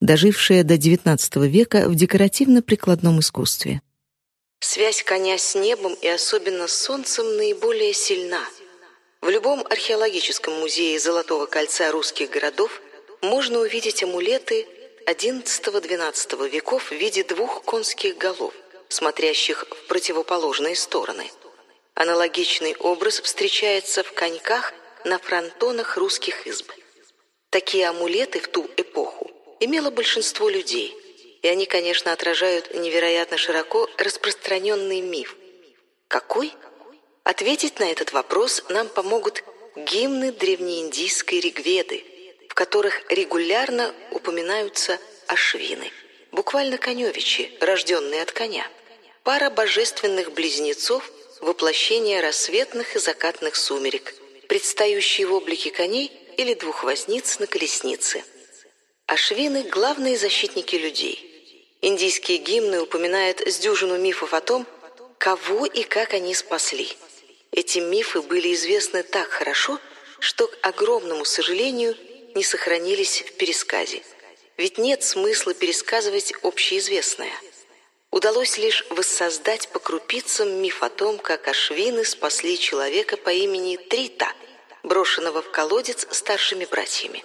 дожившее до XIX века в декоративно-прикладном искусстве. Связь коня с небом и особенно с солнцем наиболее сильна. В любом археологическом музее Золотого кольца русских городов можно увидеть амулеты XI-XII веков в виде двух конских голов – смотрящих в противоположные стороны. Аналогичный образ встречается в коньках на фронтонах русских изб. Такие амулеты в ту эпоху имело большинство людей, и они, конечно, отражают невероятно широко распространенный миф. Какой? Ответить на этот вопрос нам помогут гимны древнеиндийской Ригведы, в которых регулярно упоминаются ашвины, буквально коневичи, рожденные от коня – пара божественных близнецов, воплощение рассветных и закатных сумерек, предстающие в облике коней или двух возниц на колеснице. Ашвины – главные защитники людей. Индийские гимны упоминают с дюжину мифов о том, кого и как они спасли. Эти мифы были известны так хорошо, что, к огромному сожалению, не сохранились в пересказе. Ведь нет смысла пересказывать общеизвестное – удалось лишь воссоздать по крупицам миф о том, как ашвины спасли человека по имени Трита, брошенного в колодец старшими братьями.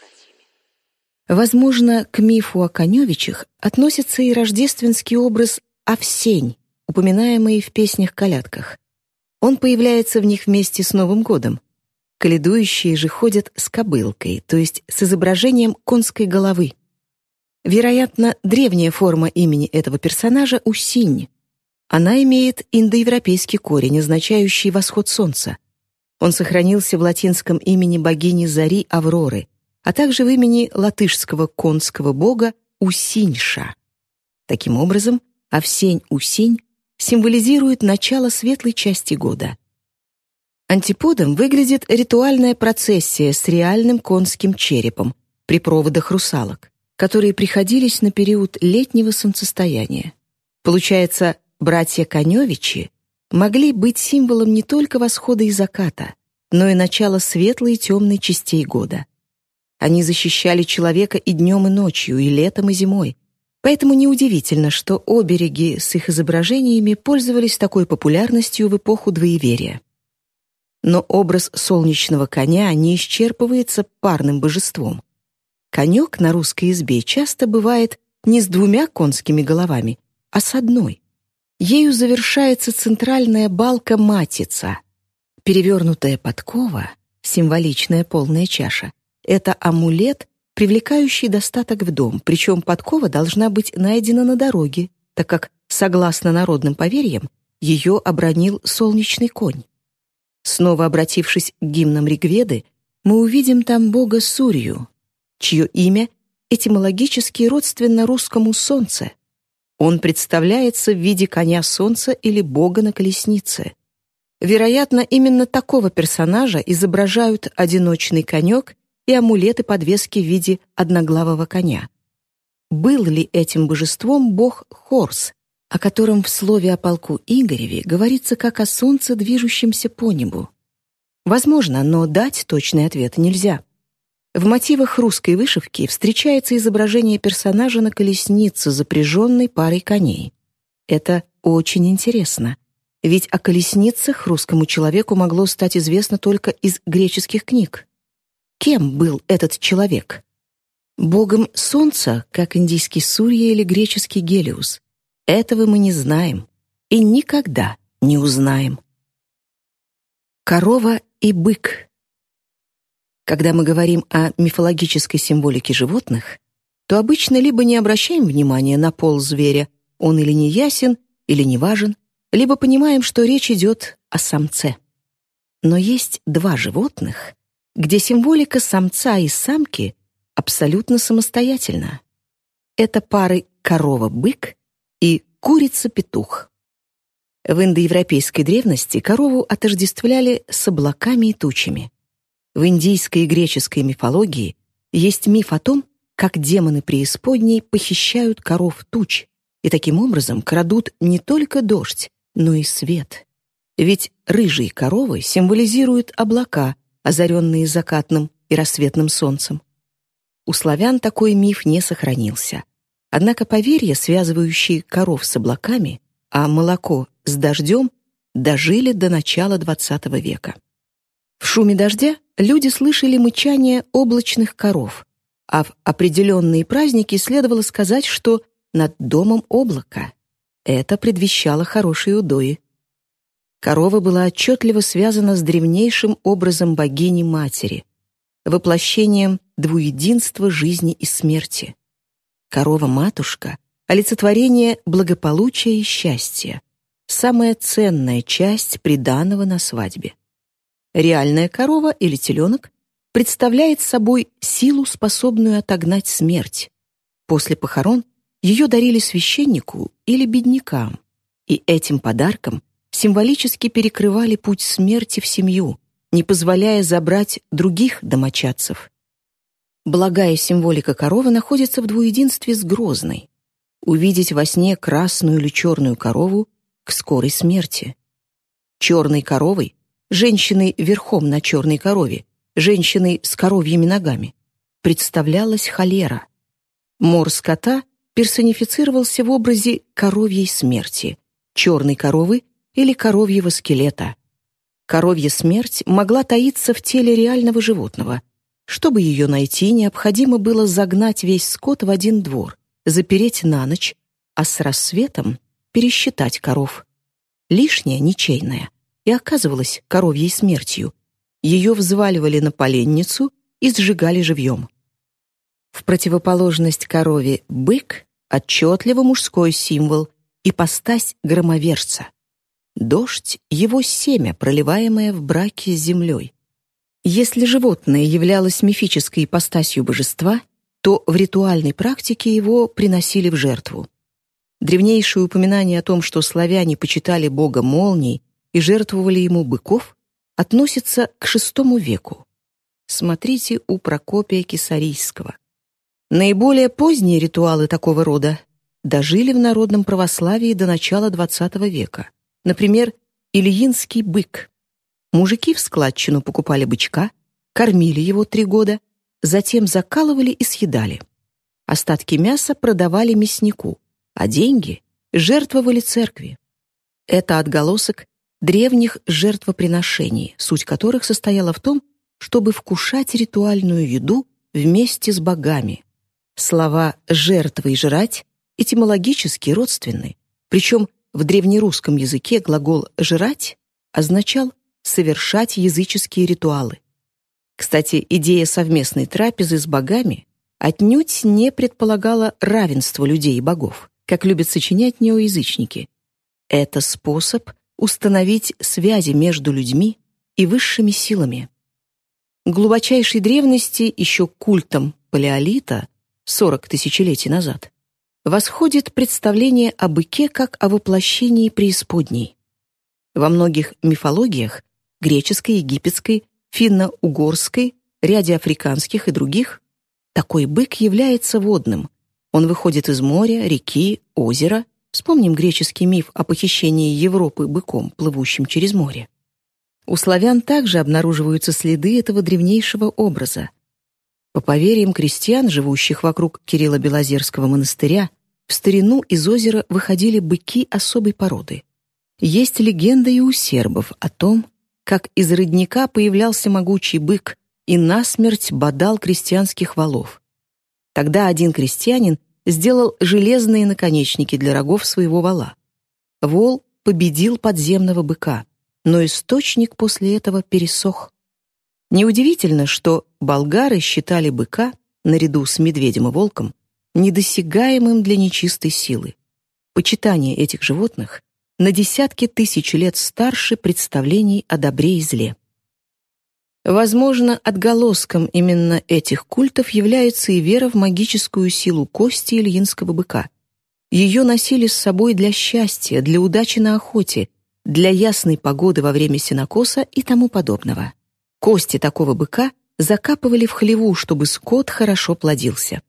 Возможно, к мифу о Коневичах относится и рождественский образ Овсень, упоминаемый в песнях-колядках. Он появляется в них вместе с Новым годом. Каледующие же ходят с кобылкой, то есть с изображением конской головы. Вероятно, древняя форма имени этого персонажа — Усинь. Она имеет индоевропейский корень, означающий «восход солнца». Он сохранился в латинском имени богини Зари Авроры, а также в имени латышского конского бога Усиньша. Таким образом, Овсень-Усинь символизирует начало светлой части года. Антиподом выглядит ритуальная процессия с реальным конским черепом при проводах русалок которые приходились на период летнего солнцестояния. Получается, братья Коневичи могли быть символом не только восхода и заката, но и начала светлой и темной частей года. Они защищали человека и днем, и ночью, и летом, и зимой. Поэтому неудивительно, что обереги с их изображениями пользовались такой популярностью в эпоху двоеверия. Но образ солнечного коня не исчерпывается парным божеством. Конек на русской избе часто бывает не с двумя конскими головами, а с одной. Ею завершается центральная балка-матица. Перевернутая подкова, символичная полная чаша, это амулет, привлекающий достаток в дом, причем подкова должна быть найдена на дороге, так как, согласно народным поверьям, ее обронил солнечный конь. Снова обратившись к гимнам Ригведы, мы увидим там бога Сурью, чье имя этимологически родственно русскому «солнце». Он представляется в виде коня солнца или бога на колеснице. Вероятно, именно такого персонажа изображают одиночный конек и амулеты-подвески в виде одноглавого коня. Был ли этим божеством бог Хорс, о котором в слове о полку Игореве говорится как о солнце, движущемся по небу? Возможно, но дать точный ответ нельзя. В мотивах русской вышивки встречается изображение персонажа на колеснице, запряженной парой коней. Это очень интересно, ведь о колесницах русскому человеку могло стать известно только из греческих книг. Кем был этот человек? Богом солнца, как индийский Сурья или греческий Гелиус. Этого мы не знаем и никогда не узнаем. Корова и бык когда мы говорим о мифологической символике животных, то обычно либо не обращаем внимания на пол зверя, он или не ясен, или не важен, либо понимаем, что речь идет о самце. Но есть два животных, где символика самца и самки абсолютно самостоятельна. Это пары корова-бык и курица-петух. В индоевропейской древности корову отождествляли с облаками и тучами. В индийской и греческой мифологии есть миф о том, как демоны преисподней похищают коров туч и таким образом крадут не только дождь, но и свет. Ведь рыжие коровы символизируют облака, озаренные закатным и рассветным солнцем. У славян такой миф не сохранился. Однако поверья, связывающие коров с облаками, а молоко с дождем, дожили до начала XX века. В шуме дождя люди слышали мычание облачных коров, а в определенные праздники следовало сказать, что над домом облако. Это предвещало хорошие удои. Корова была отчетливо связана с древнейшим образом богини-матери, воплощением двуединства жизни и смерти. Корова-матушка — олицетворение благополучия и счастья, самая ценная часть приданого на свадьбе. Реальная корова или теленок представляет собой силу, способную отогнать смерть. После похорон ее дарили священнику или беднякам, и этим подарком символически перекрывали путь смерти в семью, не позволяя забрать других домочадцев. Благая символика коровы находится в двуединстве с грозной. Увидеть во сне красную или черную корову к скорой смерти. Черной коровой женщиной верхом на черной корове, женщиной с коровьими ногами, представлялась холера. Мор скота персонифицировался в образе коровьей смерти, черной коровы или коровьего скелета. Коровья смерть могла таиться в теле реального животного. Чтобы ее найти, необходимо было загнать весь скот в один двор, запереть на ночь, а с рассветом пересчитать коров. Лишняя ничейная и оказывалась коровьей смертью. Ее взваливали на поленницу и сжигали живьем. В противоположность корове бык — отчетливо мужской символ, и ипостась громовержца. Дождь — его семя, проливаемое в браке с землей. Если животное являлось мифической ипостасью божества, то в ритуальной практике его приносили в жертву. Древнейшие упоминания о том, что славяне почитали бога молний и жертвовали ему быков, относится к VI веку. Смотрите у Прокопия Кесарийского. Наиболее поздние ритуалы такого рода дожили в народном православии до начала XX века. Например, Ильинский бык. Мужики в складчину покупали бычка, кормили его три года, затем закалывали и съедали. Остатки мяса продавали мяснику, а деньги жертвовали церкви. Это отголосок древних жертвоприношений, суть которых состояла в том, чтобы вкушать ритуальную еду вместе с богами. Слова «жертва» и «жрать» этимологически родственны, причем в древнерусском языке глагол «жрать» означал «совершать языческие ритуалы». Кстати, идея совместной трапезы с богами отнюдь не предполагала равенство людей и богов, как любят сочинять неоязычники. Это способ установить связи между людьми и высшими силами. Глубочайшей древности, еще культом палеолита, 40 тысячелетий назад, восходит представление о быке как о воплощении преисподней. Во многих мифологиях — греческой, египетской, финно-угорской, ряде африканских и других — такой бык является водным. Он выходит из моря, реки, озера. Вспомним греческий миф о похищении Европы быком, плывущим через море. У славян также обнаруживаются следы этого древнейшего образа. По поверьям крестьян, живущих вокруг Кирилла-Белозерского монастыря, в старину из озера выходили быки особой породы. Есть легенда и у сербов о том, как из родника появлялся могучий бык и насмерть бодал крестьянских валов. Тогда один крестьянин сделал железные наконечники для рогов своего вала. Вол победил подземного быка, но источник после этого пересох. Неудивительно, что болгары считали быка, наряду с медведем и волком, недосягаемым для нечистой силы. Почитание этих животных на десятки тысяч лет старше представлений о добре и зле. Возможно, отголоском именно этих культов является и вера в магическую силу кости ильинского быка. Ее носили с собой для счастья, для удачи на охоте, для ясной погоды во время сенокоса и тому подобного. Кости такого быка закапывали в хлеву, чтобы скот хорошо плодился.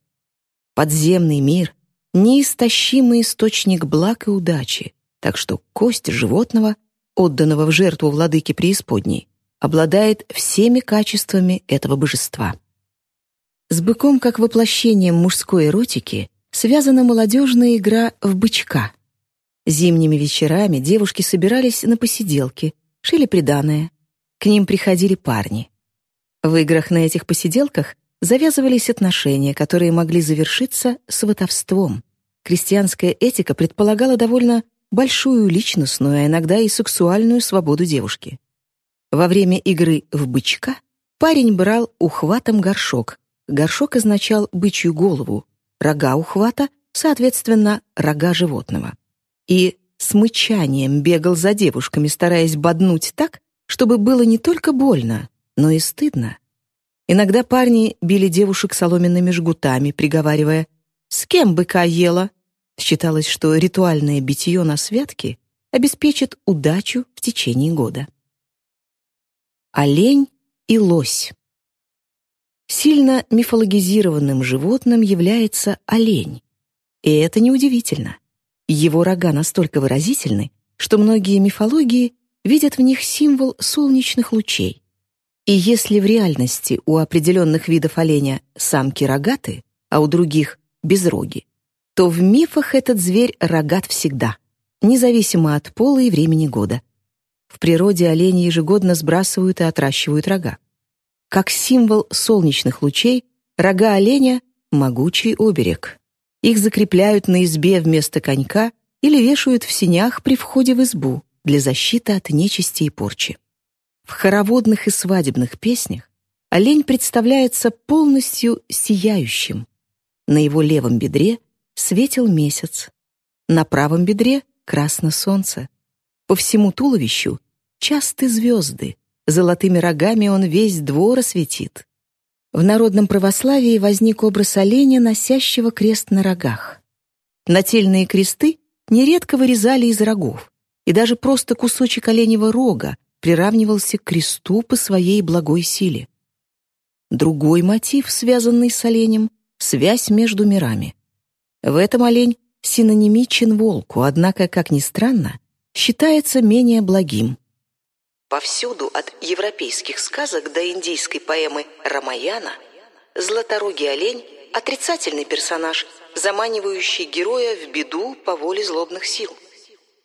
Подземный мир — неистощимый источник благ и удачи, так что кость животного, отданного в жертву владыке преисподней, обладает всеми качествами этого божества. С быком как воплощением мужской эротики связана молодежная игра в бычка. Зимними вечерами девушки собирались на посиделки, шили приданое. К ним приходили парни. В играх на этих посиделках завязывались отношения, которые могли завершиться сватовством. Крестьянская этика предполагала довольно большую личностную, а иногда и сексуальную свободу девушки. Во время игры в бычка парень брал ухватом горшок. Горшок означал бычью голову, рога ухвата, соответственно, рога животного. И с мычанием бегал за девушками, стараясь боднуть так, чтобы было не только больно, но и стыдно. Иногда парни били девушек соломенными жгутами, приговаривая «С кем быка ела?» Считалось, что ритуальное битье на святке обеспечит удачу в течение года. Олень и лось. Сильно мифологизированным животным является олень. И это неудивительно. Его рога настолько выразительны, что многие мифологии видят в них символ солнечных лучей. И если в реальности у определенных видов оленя самки рогаты, а у других — безроги, то в мифах этот зверь рогат всегда, независимо от пола и времени года. В природе олени ежегодно сбрасывают и отращивают рога. Как символ солнечных лучей, рога оленя — могучий оберег. Их закрепляют на избе вместо конька или вешают в синях при входе в избу для защиты от нечисти и порчи. В хороводных и свадебных песнях олень представляется полностью сияющим. На его левом бедре светил месяц, на правом бедре — красно солнце. По всему туловищу — часты звезды, золотыми рогами он весь двор осветит. В народном православии возник образ оленя, носящего крест на рогах. Нательные кресты нередко вырезали из рогов, и даже просто кусочек оленевого рога приравнивался к кресту по своей благой силе. Другой мотив, связанный с оленем — связь между мирами. В этом олень синонимичен волку, однако, как ни странно, считается менее благим. Повсюду, от европейских сказок до индийской поэмы «Рамаяна», златорогий олень — отрицательный персонаж, заманивающий героя в беду по воле злобных сил —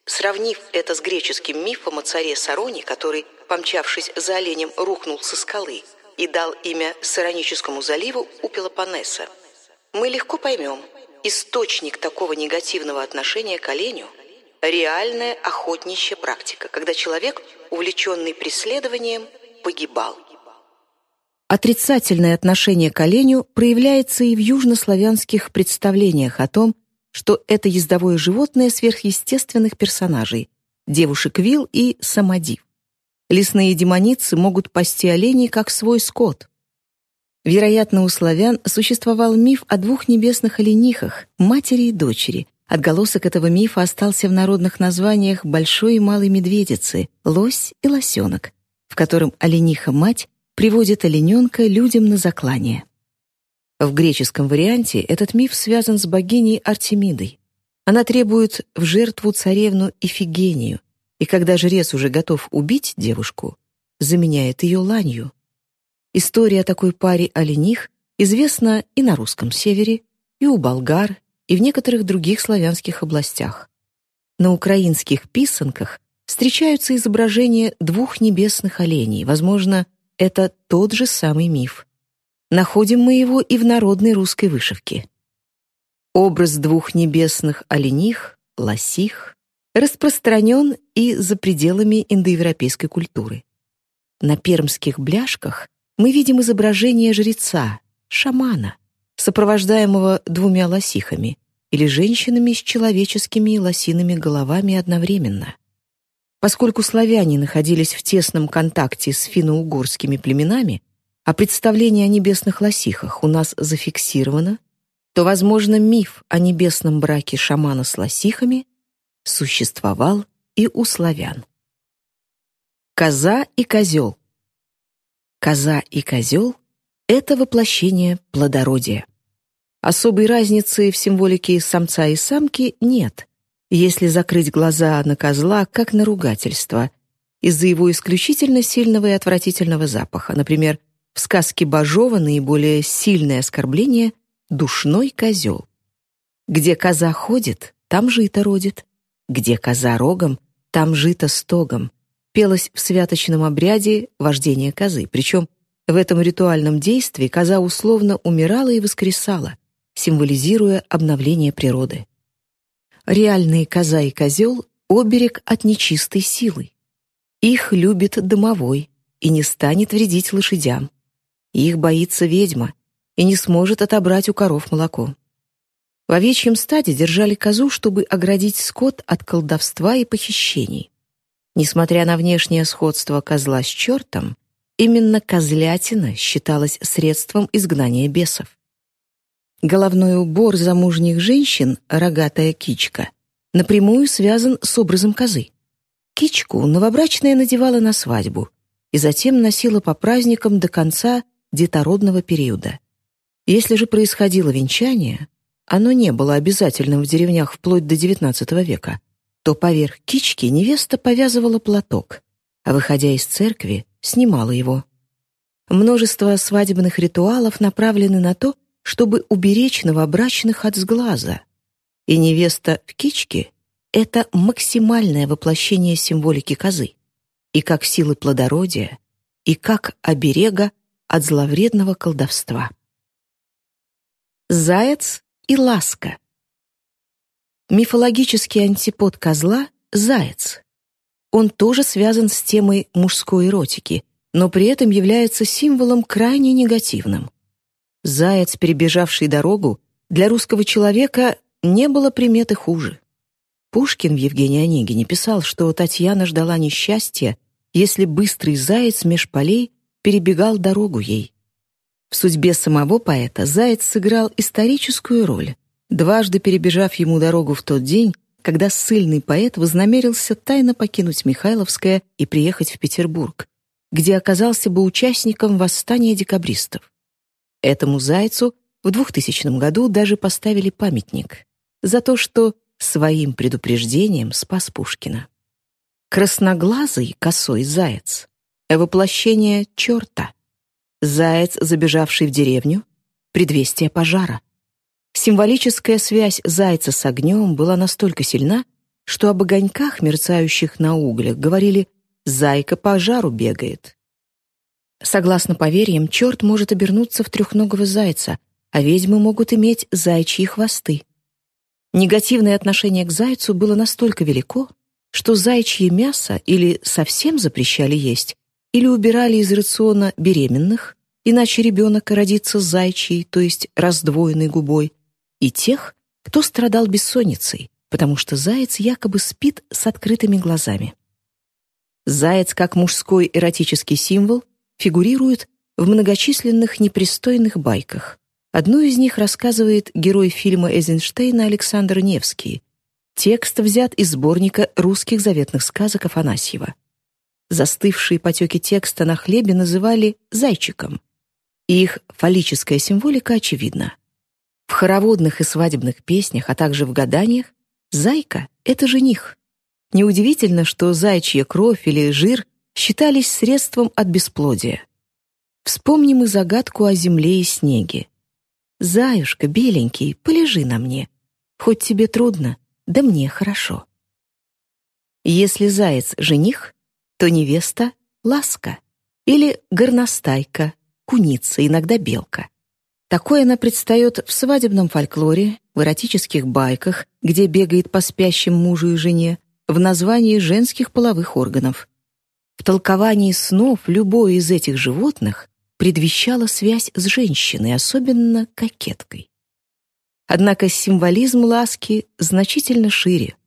Сравнив это с греческим мифом о царе Сароне, который, помчавшись за оленем, рухнул со скалы и дал имя Сароническому заливу у Пелопоннеса, мы легко поймем, источник такого негативного отношения к оленю – реальная охотничья практика, когда человек, увлеченный преследованием, погибал. Отрицательное отношение к оленю проявляется и в южнославянских представлениях о том, что это ездовое животное сверхъестественных персонажей — девушек Вил и Самодив. Лесные демоницы могут пасти оленей как свой скот. Вероятно, у славян существовал миф о двух небесных оленихах, матери и дочери. Отголосок этого мифа остался в народных названиях большой и малой медведицы, лось и лосенок, в котором олениха-мать приводит олененка людям на заклание. В греческом варианте этот миф связан с богиней Артемидой. Она требует в жертву царевну Ифигению, и когда жрец уже готов убить девушку, заменяет ее ланью. История о такой паре олених известна и на русском севере, и у болгар, и в некоторых других славянских областях. На украинских писанках встречаются изображения двух небесных оленей. Возможно, это тот же самый миф. Находим мы его и в народной русской вышивке. Образ двух небесных олених, лосих, распространен и за пределами индоевропейской культуры. На пермских бляшках мы видим изображение жреца, шамана, сопровождаемого двумя лосихами или женщинами с человеческими и лосиными головами одновременно. Поскольку славяне находились в тесном контакте с финно-угорскими племенами, а представление о небесных лосихах у нас зафиксировано, то, возможно, миф о небесном браке шамана с лосихами существовал и у славян. Коза и козел Коза и козел — это воплощение плодородия. Особой разницы в символике самца и самки нет, если закрыть глаза на козла, как на ругательство, из-за его исключительно сильного и отвратительного запаха. Например, в сказке Бажова наиболее сильное оскорбление — душной козел. Где коза ходит, там жито родит. Где коза рогом, там жито стогом пелось в святочном обряде вождения козы, причем в этом ритуальном действии коза условно умирала и воскресала, символизируя обновление природы. Реальные коза и козел — оберег от нечистой силы. Их любит домовой и не станет вредить лошадям. Их боится ведьма и не сможет отобрать у коров молоко. В овечьем стаде держали козу, чтобы оградить скот от колдовства и похищений. Несмотря на внешнее сходство козла с чертом, именно козлятина считалась средством изгнания бесов. Головной убор замужних женщин, рогатая кичка, напрямую связан с образом козы. Кичку новобрачная надевала на свадьбу и затем носила по праздникам до конца детородного периода. Если же происходило венчание, оно не было обязательным в деревнях вплоть до XIX века, то поверх кички невеста повязывала платок, а, выходя из церкви, снимала его. Множество свадебных ритуалов направлены на то, чтобы уберечь новобрачных от сглаза. И невеста в кичке — это максимальное воплощение символики козы, и как силы плодородия, и как оберега от зловредного колдовства. Заяц и ласка Мифологический антипод козла — заяц. Он тоже связан с темой мужской эротики, но при этом является символом крайне негативным. Заяц, перебежавший дорогу, для русского человека не было приметы хуже. Пушкин в Евгении Онегине писал, что Татьяна ждала несчастья, если быстрый заяц меж полей перебегал дорогу ей. В судьбе самого поэта заяц сыграл историческую роль дважды перебежав ему дорогу в тот день, когда ссыльный поэт вознамерился тайно покинуть Михайловское и приехать в Петербург, где оказался бы участником восстания декабристов. Этому зайцу в 2000 году даже поставили памятник за то, что своим предупреждением спас Пушкина. Красноглазый косой заяц — воплощение черта. Заяц, забежавший в деревню, предвестие пожара — Символическая связь зайца с огнем была настолько сильна, что об огоньках, мерцающих на углях, говорили «зайка по жару бегает». Согласно поверьям, черт может обернуться в трехногого зайца, а ведьмы могут иметь зайчьи хвосты. Негативное отношение к зайцу было настолько велико, что зайчье мясо или совсем запрещали есть, или убирали из рациона беременных, иначе ребенок родится зайчий, то есть раздвоенной губой, и тех, кто страдал бессонницей, потому что заяц якобы спит с открытыми глазами. Заяц как мужской эротический символ фигурирует в многочисленных непристойных байках. Одну из них рассказывает герой фильма Эйзенштейна Александр Невский. Текст взят из сборника русских заветных сказок Афанасьева. Застывшие потеки текста на хлебе называли «зайчиком». их фаллическая символика очевидна. В хороводных и свадебных песнях, а также в гаданиях, зайка — это жених. Неудивительно, что зайчья кровь или жир считались средством от бесплодия. Вспомним и загадку о земле и снеге. «Заюшка, беленький, полежи на мне. Хоть тебе трудно, да мне хорошо». Если заяц — жених, то невеста — ласка или горностайка, куница, иногда белка. Такое она предстает в свадебном фольклоре, в эротических байках, где бегает по спящим мужу и жене, в названии женских половых органов. В толковании снов любое из этих животных предвещало связь с женщиной, особенно кокеткой. Однако символизм ласки значительно шире.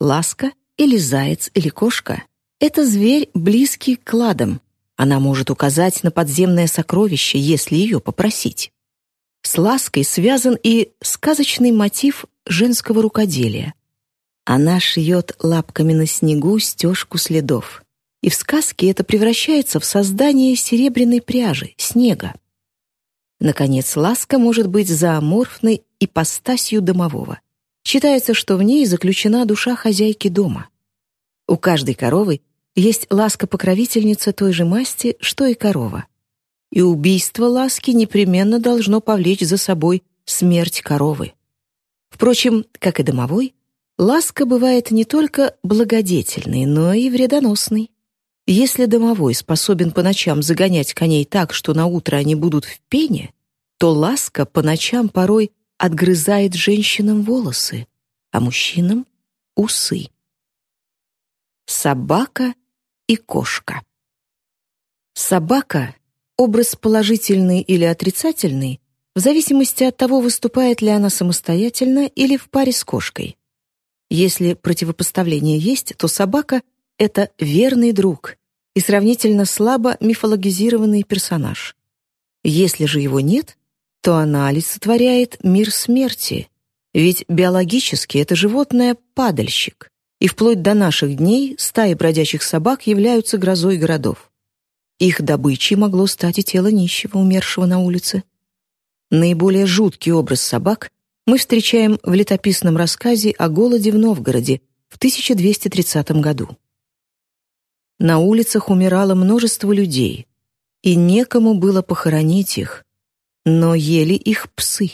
Ласка или заяц или кошка — это зверь, близкий к кладам. Она может указать на подземное сокровище, если ее попросить. С лаской связан и сказочный мотив женского рукоделия. Она шьет лапками на снегу стежку следов. И в сказке это превращается в создание серебряной пряжи, снега. Наконец, ласка может быть зооморфной ипостасью домового. Считается, что в ней заключена душа хозяйки дома. У каждой коровы есть ласка-покровительница той же масти, что и корова и убийство ласки непременно должно повлечь за собой смерть коровы. Впрочем, как и домовой, ласка бывает не только благодетельной, но и вредоносной. Если домовой способен по ночам загонять коней так, что на утро они будут в пене, то ласка по ночам порой отгрызает женщинам волосы, а мужчинам — усы. Собака и кошка. Собака Образ положительный или отрицательный в зависимости от того, выступает ли она самостоятельно или в паре с кошкой. Если противопоставление есть, то собака — это верный друг и сравнительно слабо мифологизированный персонаж. Если же его нет, то она олицетворяет мир смерти, ведь биологически это животное — падальщик, и вплоть до наших дней стаи бродячих собак являются грозой городов. Их добычей могло стать и тело нищего, умершего на улице. Наиболее жуткий образ собак мы встречаем в летописном рассказе о голоде в Новгороде в 1230 году. На улицах умирало множество людей, и некому было похоронить их, но ели их псы.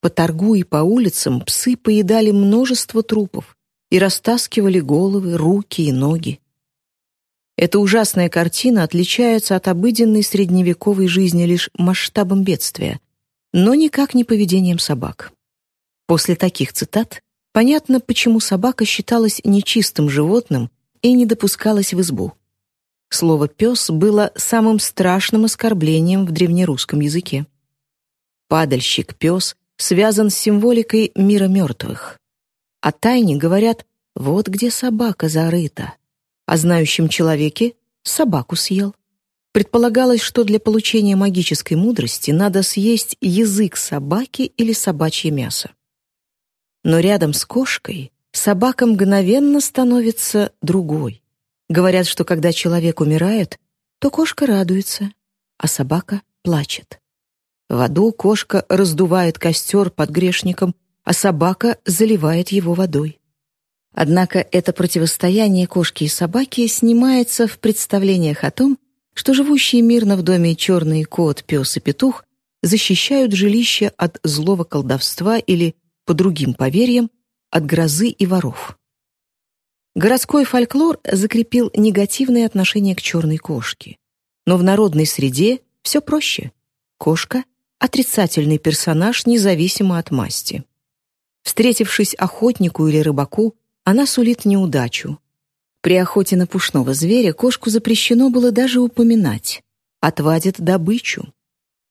По торгу и по улицам псы поедали множество трупов и растаскивали головы, руки и ноги. Эта ужасная картина отличается от обыденной средневековой жизни лишь масштабом бедствия, но никак не поведением собак. После таких цитат понятно, почему собака считалась нечистым животным и не допускалась в избу. Слово «пес» было самым страшным оскорблением в древнерусском языке. Падальщик-пес связан с символикой мира мертвых. О тайне говорят «вот где собака зарыта», о знающем человеке собаку съел. Предполагалось, что для получения магической мудрости надо съесть язык собаки или собачье мясо. Но рядом с кошкой собака мгновенно становится другой. Говорят, что когда человек умирает, то кошка радуется, а собака плачет. В аду кошка раздувает костер под грешником, а собака заливает его водой. Однако это противостояние кошки и собаки снимается в представлениях о том, что живущие мирно в доме черный кот, пес и петух защищают жилище от злого колдовства или, по другим поверьям, от грозы и воров. Городской фольклор закрепил негативное отношение к черной кошке. Но в народной среде все проще. Кошка — отрицательный персонаж, независимо от масти. Встретившись охотнику или рыбаку, она сулит неудачу. При охоте на пушного зверя кошку запрещено было даже упоминать. Отвадит добычу.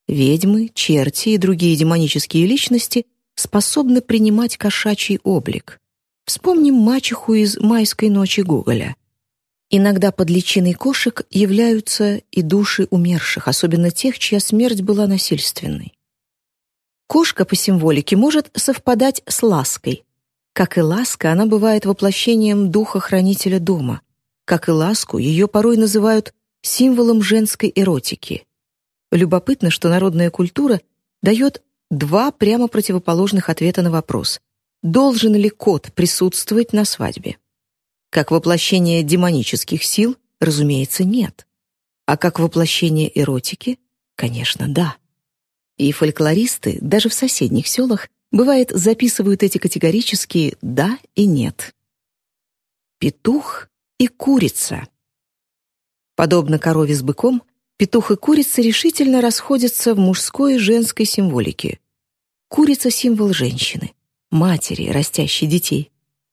Ведьмы, черти и другие демонические личности способны принимать кошачий облик. Вспомним мачеху из «Майской ночи» Гоголя. Иногда под личиной кошек являются и души умерших, особенно тех, чья смерть была насильственной. Кошка по символике может совпадать с лаской. Как и ласка, она бывает воплощением духа хранителя дома. Как и ласку, ее порой называют символом женской эротики. Любопытно, что народная культура дает два прямо противоположных ответа на вопрос, должен ли кот присутствовать на свадьбе. Как воплощение демонических сил, разумеется, нет. А как воплощение эротики, конечно, да. И фольклористы, даже в соседних селах, бывает, записывают эти категорические «да» и «нет». Петух и курица. Подобно корове с быком, петух и курица решительно расходятся в мужской и женской символике. Курица — символ женщины, матери, растящей детей.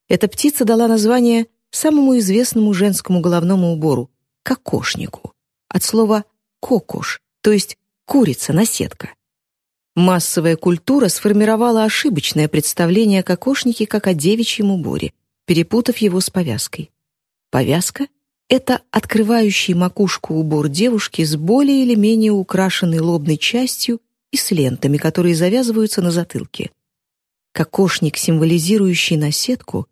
Эта птица дала название самому известному женскому головному убору — кокошнику, от слова «кокош», то есть курица-наседка. Массовая культура сформировала ошибочное представление о кокошнике как о девичьем уборе, перепутав его с повязкой. Повязка — это открывающий макушку убор девушки с более или менее украшенной лобной частью и с лентами, которые завязываются на затылке. Кокошник, символизирующий наседку,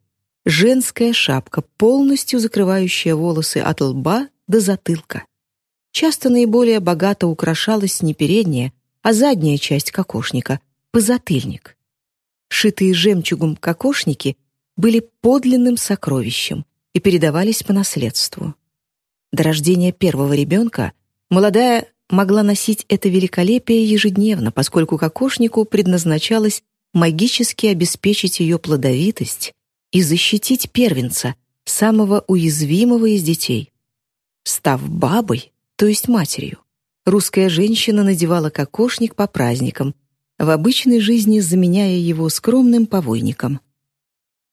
женская шапка, полностью закрывающая волосы от лба до затылка. Часто наиболее богато украшалась не передняя, а задняя часть кокошника — позатыльник. Шитые жемчугом кокошники были подлинным сокровищем и передавались по наследству. До рождения первого ребенка молодая могла носить это великолепие ежедневно, поскольку кокошнику предназначалось магически обеспечить ее плодовитость и защитить первенца, самого уязвимого из детей. Став бабой, то есть матерью, русская женщина надевала кокошник по праздникам, в обычной жизни заменяя его скромным повойником.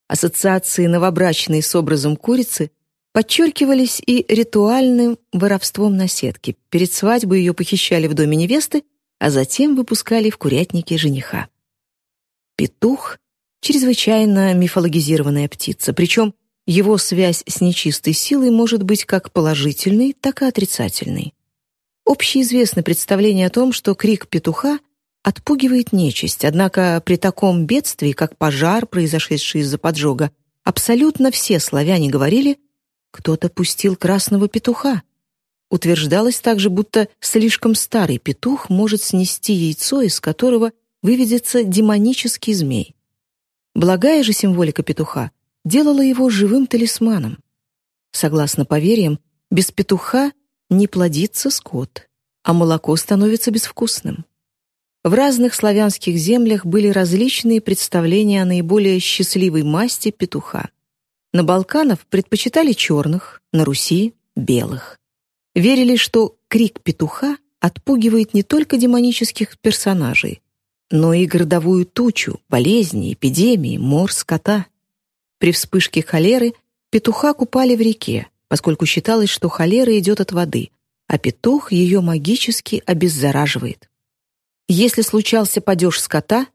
Ассоциации новобрачные с образом курицы подчеркивались и ритуальным воровством на сетке. Перед свадьбой ее похищали в доме невесты, а затем выпускали в курятнике жениха. Петух — чрезвычайно мифологизированная птица, причем его связь с нечистой силой может быть как положительной, так и отрицательной. Общеизвестно представление о том, что крик петуха отпугивает нечисть, однако при таком бедствии, как пожар, произошедший из-за поджога, абсолютно все славяне говорили «кто-то пустил красного петуха». Утверждалось также, будто слишком старый петух может снести яйцо, из которого выведется демонический змей. Благая же символика петуха делала его живым талисманом. Согласно поверьям, без петуха не плодится скот, а молоко становится безвкусным. В разных славянских землях были различные представления о наиболее счастливой масти петуха. На Балканах предпочитали черных, на Руси — белых. Верили, что крик петуха отпугивает не только демонических персонажей, но и городовую тучу, болезни, эпидемии, мор скота. При вспышке холеры петуха купали в реке, поскольку считалось, что холера идет от воды, а петух ее магически обеззараживает. Если случался падеж скота,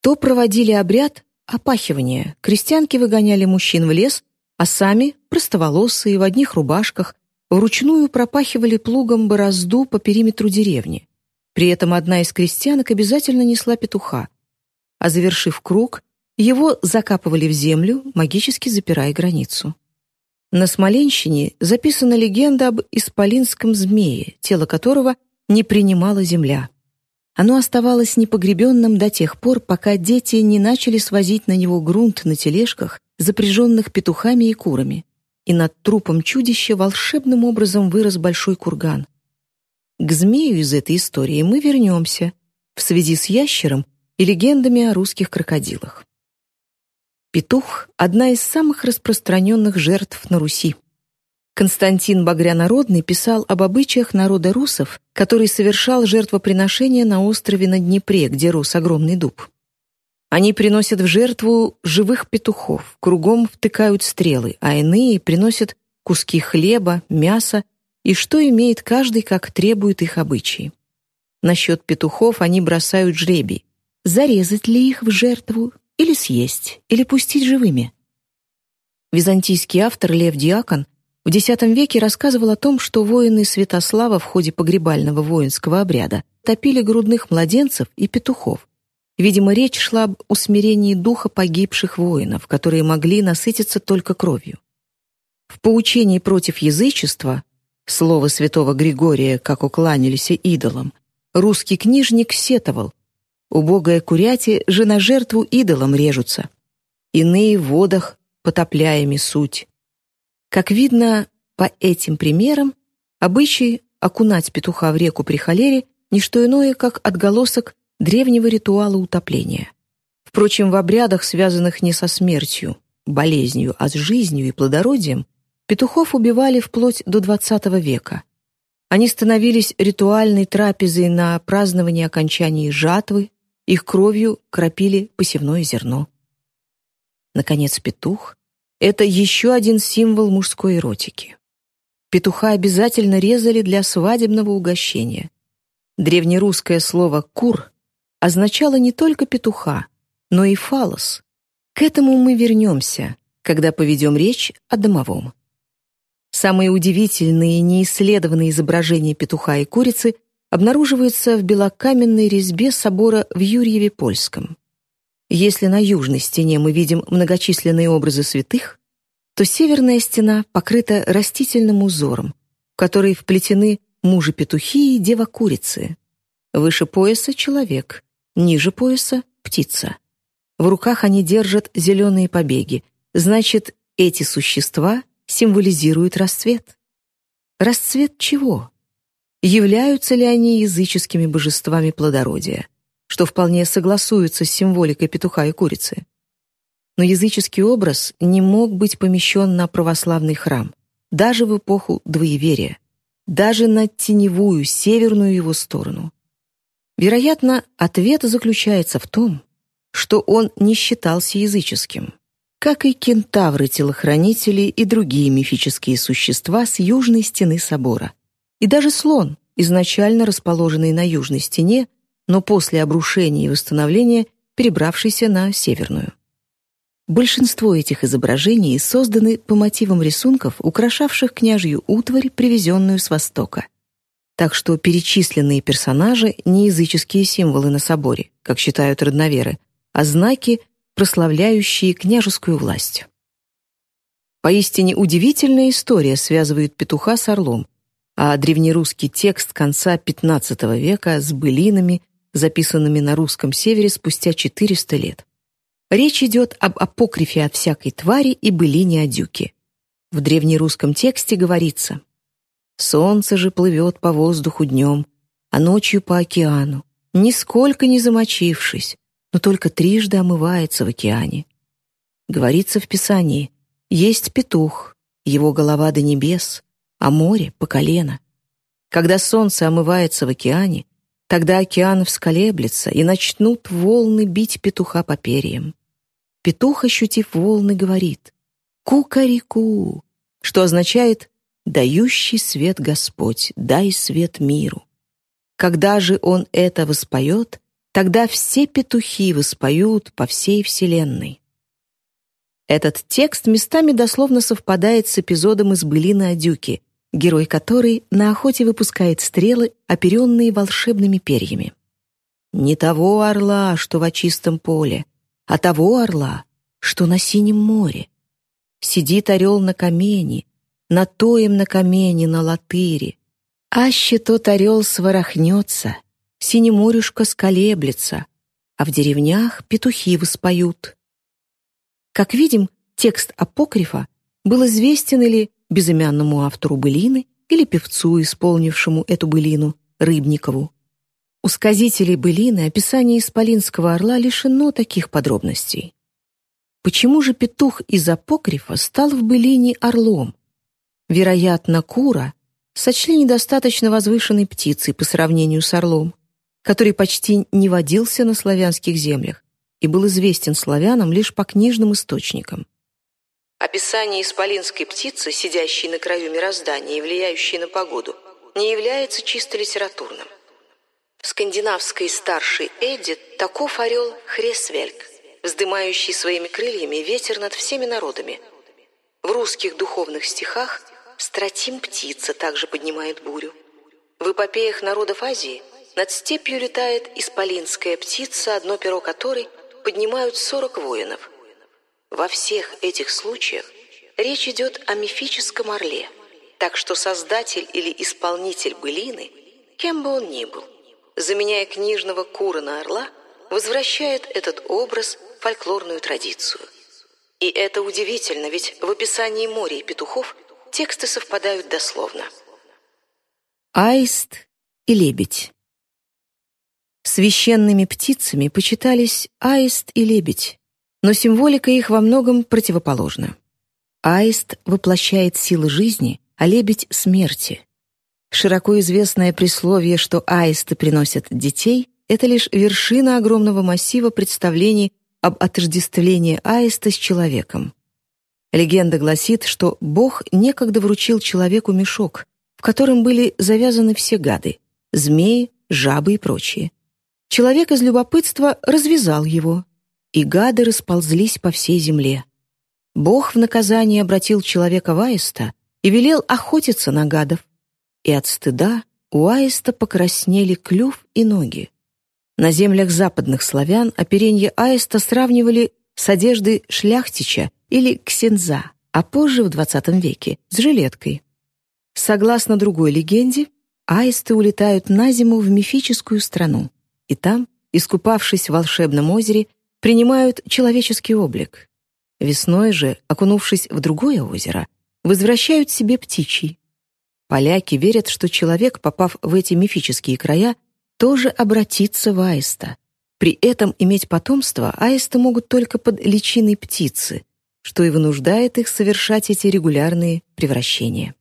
то проводили обряд опахивания. Крестьянки выгоняли мужчин в лес, а сами, простоволосые, в одних рубашках, вручную пропахивали плугом борозду по периметру деревни. При этом одна из крестьянок обязательно несла петуха, а завершив круг, его закапывали в землю, магически запирая границу. На Смоленщине записана легенда об исполинском змее, тело которого не принимала земля. Оно оставалось непогребенным до тех пор, пока дети не начали свозить на него грунт на тележках, запряженных петухами и курами. И над трупом чудища волшебным образом вырос большой курган. К змею из этой истории мы вернемся в связи с ящером и легендами о русских крокодилах. Петух — одна из самых распространенных жертв на Руси. Константин Багрянародный писал об обычаях народа русов, который совершал жертвоприношение на острове на Днепре, где рос огромный дуб. Они приносят в жертву живых петухов, кругом втыкают стрелы, а иные приносят куски хлеба, мяса и что имеет каждый, как требует их обычаи. Насчет петухов они бросают жребий. Зарезать ли их в жертву или съесть, или пустить живыми. Византийский автор Лев Диакон в X веке рассказывал о том, что воины Святослава в ходе погребального воинского обряда топили грудных младенцев и петухов. Видимо, речь шла об усмирении духа погибших воинов, которые могли насытиться только кровью. В поучении против язычества, слово святого Григория, как укланялись идолам, русский книжник сетовал, «Убогая куряти же на жертву идолам режутся. Иные в водах потопляями суть, как видно по этим примерам, обычай окунать петуха в реку при холере — не что иное, как отголосок древнего ритуала утопления. Впрочем, в обрядах, связанных не со смертью, болезнью, а с жизнью и плодородием, петухов убивали вплоть до XX века. Они становились ритуальной трапезой на празднование окончания жатвы, их кровью кропили посевное зерно. Наконец, петух это еще один символ мужской эротики. Петуха обязательно резали для свадебного угощения. Древнерусское слово «кур» означало не только петуха, но и фалос. К этому мы вернемся, когда поведем речь о домовом. Самые удивительные и неисследованные изображения петуха и курицы обнаруживаются в белокаменной резьбе собора в Юрьеве-Польском. Если на южной стене мы видим многочисленные образы святых, то северная стена покрыта растительным узором, в который вплетены мужи-петухи и дева-курицы. Выше пояса — человек, ниже пояса — птица. В руках они держат зеленые побеги, значит, эти существа символизируют расцвет. Расцвет чего? Являются ли они языческими божествами плодородия? что вполне согласуется с символикой петуха и курицы. Но языческий образ не мог быть помещен на православный храм, даже в эпоху двоеверия, даже на теневую северную его сторону. Вероятно, ответ заключается в том, что он не считался языческим, как и кентавры-телохранители и другие мифические существа с южной стены собора. И даже слон, изначально расположенный на южной стене, но после обрушения и восстановления перебравшийся на северную. Большинство этих изображений созданы по мотивам рисунков, украшавших княжью утварь, привезенную с Востока. Так что перечисленные персонажи — не языческие символы на соборе, как считают родноверы, а знаки, прославляющие княжескую власть. Поистине удивительная история связывает петуха с орлом, а древнерусский текст конца XV века с былинами, записанными на русском севере спустя 400 лет. Речь идет об апокрифе от всякой твари и былине о дюке. В древнерусском тексте говорится «Солнце же плывет по воздуху днем, а ночью по океану, нисколько не замочившись, но только трижды омывается в океане». Говорится в Писании «Есть петух, его голова до небес, а море по колено». Когда солнце омывается в океане, Тогда океан всколеблется, и начнут волны бить петуха по перьям. Петух, ощутив волны, говорит «Ку-ка-ри-ку», что означает «дающий свет Господь, дай свет миру». Когда же он это воспоет, тогда все петухи воспоют по всей вселенной. Этот текст местами дословно совпадает с эпизодом из былины о дюке, герой которой на охоте выпускает стрелы, оперенные волшебными перьями. Не того орла, что в чистом поле, а того орла, что на синем море. Сидит орел на камене, на тоем на камене на латыре. Аще тот орел сворохнется, синеморюшка сколеблется, а в деревнях петухи воспоют. Как видим, текст апокрифа был известен или безымянному автору былины или певцу, исполнившему эту былину, Рыбникову. У сказителей былины описание исполинского орла лишено таких подробностей. Почему же петух из апокрифа стал в былине орлом? Вероятно, кура сочли недостаточно возвышенной птицей по сравнению с орлом, который почти не водился на славянских землях и был известен славянам лишь по книжным источникам. Описание исполинской птицы, сидящей на краю мироздания и влияющей на погоду, не является чисто литературным. В скандинавской старшей Эдди таков орел Хресвельк, вздымающий своими крыльями ветер над всеми народами. В русских духовных стихах стратим птица также поднимает бурю. В эпопеях народов Азии над степью летает исполинская птица, одно перо которой поднимают сорок воинов. Во всех этих случаях речь идет о мифическом орле, так что создатель или исполнитель былины, кем бы он ни был, заменяя книжного кура на орла, возвращает этот образ в фольклорную традицию. И это удивительно, ведь в описании моря и петухов тексты совпадают дословно. Аист и лебедь Священными птицами почитались аист и лебедь, но символика их во многом противоположна. Аист воплощает силы жизни, а лебедь — смерти. Широко известное присловие, что аисты приносят детей, это лишь вершина огромного массива представлений об отождествлении аиста с человеком. Легенда гласит, что Бог некогда вручил человеку мешок, в котором были завязаны все гады — змеи, жабы и прочие. Человек из любопытства развязал его, и гады расползлись по всей земле. Бог в наказание обратил человека в аиста и велел охотиться на гадов. И от стыда у аиста покраснели клюв и ноги. На землях западных славян оперенье аиста сравнивали с одеждой шляхтича или ксенза, а позже, в XX веке, с жилеткой. Согласно другой легенде, аисты улетают на зиму в мифическую страну, и там, искупавшись в волшебном озере, принимают человеческий облик. Весной же, окунувшись в другое озеро, возвращают себе птичий. Поляки верят, что человек, попав в эти мифические края, тоже обратится в аиста. При этом иметь потомство аисты могут только под личиной птицы, что и вынуждает их совершать эти регулярные превращения.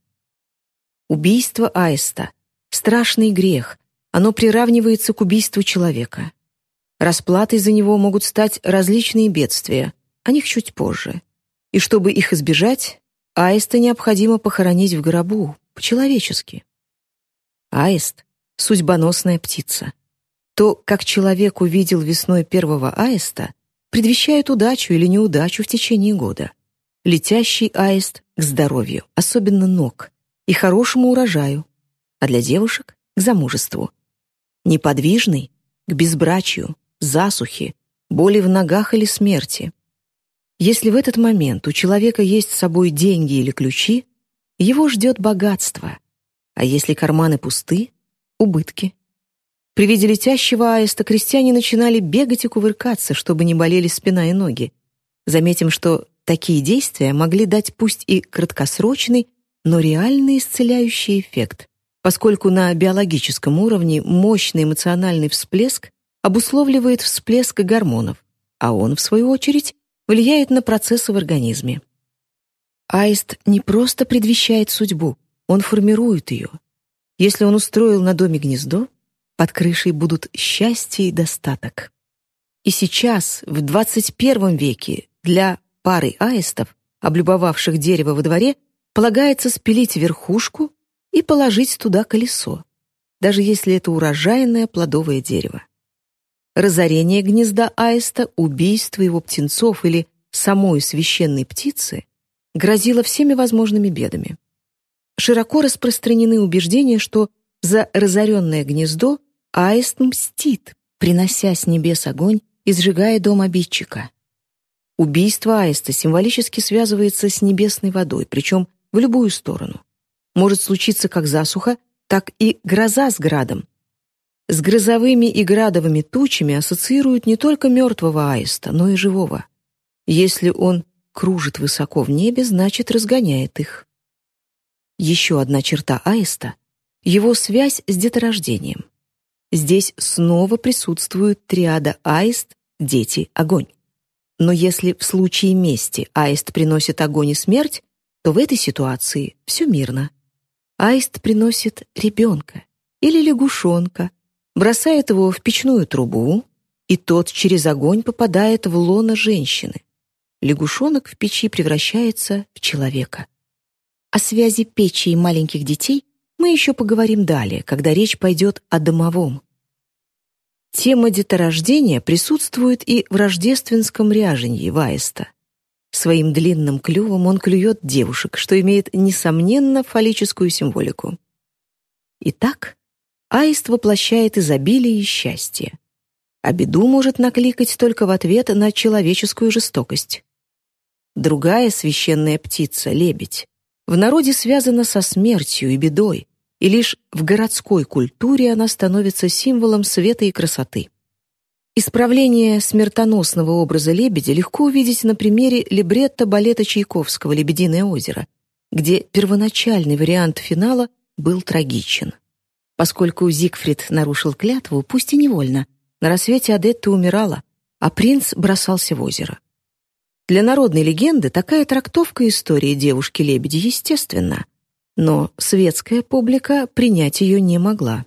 Убийство аиста — страшный грех, оно приравнивается к убийству человека. Расплатой за него могут стать различные бедствия, о них чуть позже. И чтобы их избежать, аиста необходимо похоронить в гробу, по-человечески. Аист — судьбоносная птица. То, как человек увидел весной первого аиста, предвещает удачу или неудачу в течение года. Летящий аист — к здоровью, особенно ног, и хорошему урожаю, а для девушек — к замужеству неподвижный — к безбрачию, засухе, боли в ногах или смерти. Если в этот момент у человека есть с собой деньги или ключи, его ждет богатство, а если карманы пусты — убытки. При виде летящего аиста крестьяне начинали бегать и кувыркаться, чтобы не болели спина и ноги. Заметим, что такие действия могли дать пусть и краткосрочный, но реальный исцеляющий эффект поскольку на биологическом уровне мощный эмоциональный всплеск обусловливает всплеск гормонов, а он, в свою очередь, влияет на процессы в организме. Аист не просто предвещает судьбу, он формирует ее. Если он устроил на доме гнездо, под крышей будут счастье и достаток. И сейчас, в 21 веке, для пары аистов, облюбовавших дерево во дворе, полагается спилить верхушку и положить туда колесо, даже если это урожайное плодовое дерево. Разорение гнезда аиста, убийство его птенцов или самой священной птицы грозило всеми возможными бедами. Широко распространены убеждения, что за разоренное гнездо аист мстит, принося с небес огонь и сжигая дом обидчика. Убийство аиста символически связывается с небесной водой, причем в любую сторону может случиться как засуха, так и гроза с градом. С грозовыми и градовыми тучами ассоциируют не только мертвого аиста, но и живого. Если он кружит высоко в небе, значит, разгоняет их. Еще одна черта аиста — его связь с деторождением. Здесь снова присутствует триада аист, дети, огонь. Но если в случае мести аист приносит огонь и смерть, то в этой ситуации все мирно. Аист приносит ребенка или лягушонка, бросает его в печную трубу, и тот через огонь попадает в лоно женщины. Лягушонок в печи превращается в человека. О связи печи и маленьких детей мы еще поговорим далее, когда речь пойдет о домовом. Тема деторождения присутствует и в рождественском ряженье Ваеста. Своим длинным клювом он клюет девушек, что имеет, несомненно, фаллическую символику. Итак, аист воплощает изобилие и счастье. А беду может накликать только в ответ на человеческую жестокость. Другая священная птица — лебедь в народе связана со смертью и бедой, и лишь в городской культуре она становится символом света и красоты. Исправление смертоносного образа лебедя легко увидеть на примере либретто балета Чайковского «Лебединое озеро», где первоначальный вариант финала был трагичен. Поскольку Зигфрид нарушил клятву, пусть и невольно, на рассвете Адетта умирала, а принц бросался в озеро. Для народной легенды такая трактовка истории девушки-лебеди естественна, но светская публика принять ее не могла.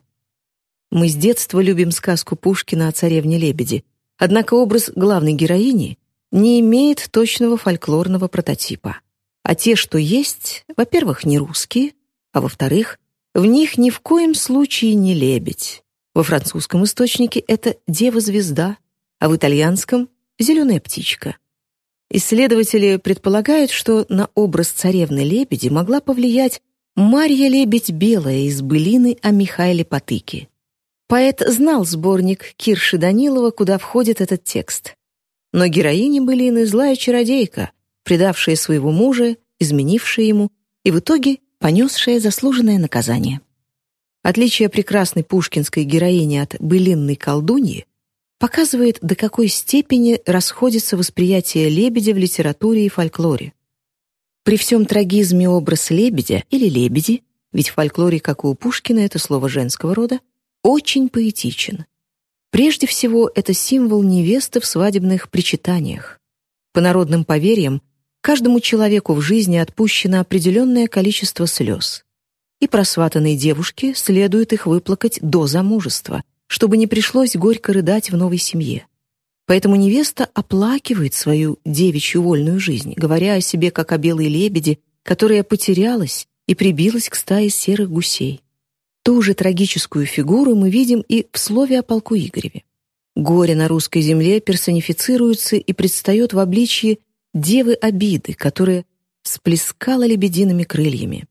Мы с детства любим сказку Пушкина о царевне-лебеди, однако образ главной героини не имеет точного фольклорного прототипа. А те, что есть, во-первых, не русские, а во-вторых, в них ни в коем случае не лебедь. Во французском источнике это «дева-звезда», а в итальянском — «зеленая птичка». Исследователи предполагают, что на образ царевны-лебеди могла повлиять Марья Лебедь Белая из былины о Михаиле Потыке. Поэт знал сборник Кирши Данилова, куда входит этот текст. Но героини былины злая чародейка, предавшая своего мужа, изменившая ему и в итоге понесшая заслуженное наказание. Отличие прекрасной пушкинской героини от былинной колдуньи показывает, до какой степени расходится восприятие лебедя в литературе и фольклоре. При всем трагизме образ лебедя или лебеди, ведь в фольклоре, как и у Пушкина, это слово женского рода, очень поэтичен. Прежде всего, это символ невесты в свадебных причитаниях. По народным поверьям, каждому человеку в жизни отпущено определенное количество слез. И просватанной девушке следует их выплакать до замужества, чтобы не пришлось горько рыдать в новой семье. Поэтому невеста оплакивает свою девичью вольную жизнь, говоря о себе как о белой лебеди, которая потерялась и прибилась к стае серых гусей. Ту же трагическую фигуру мы видим и в слове о полку Игореве. Горе на русской земле персонифицируется и предстает в обличье девы обиды, которая сплескала лебедиными крыльями.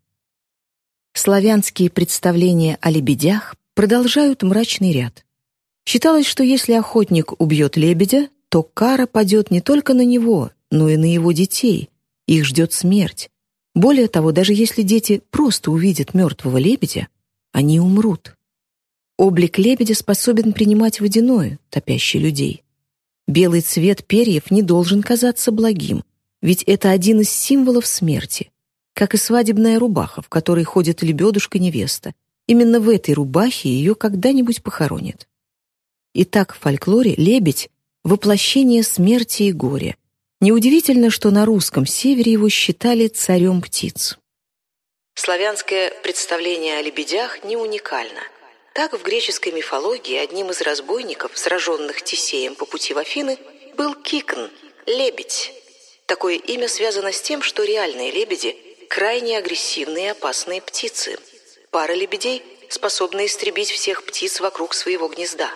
Славянские представления о лебедях продолжают мрачный ряд. Считалось, что если охотник убьет лебедя, то кара падет не только на него, но и на его детей. Их ждет смерть. Более того, даже если дети просто увидят мертвого лебедя, они умрут. Облик лебедя способен принимать водяное, топящий людей. Белый цвет перьев не должен казаться благим, ведь это один из символов смерти, как и свадебная рубаха, в которой ходит лебедушка-невеста, Именно в этой рубахе ее когда-нибудь похоронят. Итак, в фольклоре лебедь — воплощение смерти и горя. Неудивительно, что на русском севере его считали царем птиц. Славянское представление о лебедях не уникально. Так в греческой мифологии одним из разбойников, сраженных Тисеем по пути в Афины, был Кикн — лебедь. Такое имя связано с тем, что реальные лебеди — крайне агрессивные и опасные птицы — пара лебедей способна истребить всех птиц вокруг своего гнезда.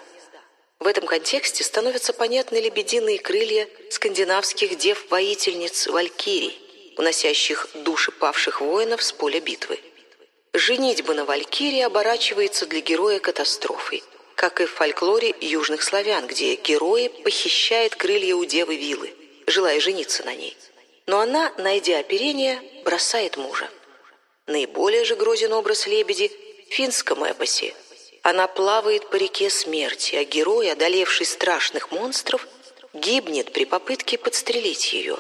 В этом контексте становятся понятны лебединые крылья скандинавских дев-воительниц Валькирий, уносящих души павших воинов с поля битвы. Женитьба на Валькирии оборачивается для героя катастрофой, как и в фольклоре южных славян, где герои похищает крылья у девы Вилы, желая жениться на ней. Но она, найдя оперение, бросает мужа. Наиболее же грозен образ лебеди в финском эпосе. Она плавает по реке смерти, а герой, одолевший страшных монстров, гибнет при попытке подстрелить ее.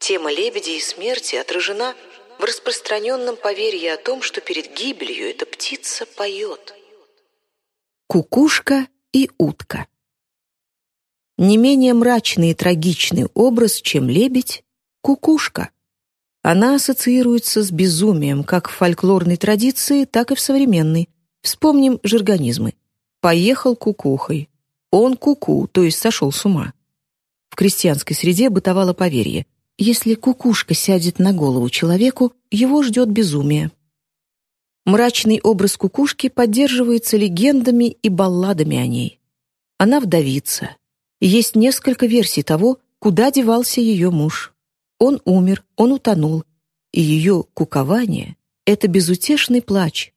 Тема лебеди и смерти отражена в распространенном поверье о том, что перед гибелью эта птица поет. Кукушка и утка Не менее мрачный и трагичный образ, чем лебедь — кукушка — она ассоциируется с безумием как в фольклорной традиции, так и в современной. Вспомним жаргонизмы. «Поехал кукухой». «Он куку», -ку, то есть сошел с ума. В крестьянской среде бытовало поверье. Если кукушка сядет на голову человеку, его ждет безумие. Мрачный образ кукушки поддерживается легендами и балладами о ней. Она вдовица. Есть несколько версий того, куда девался ее муж. Он умер, он утонул, и ее кукование — это безутешный плач.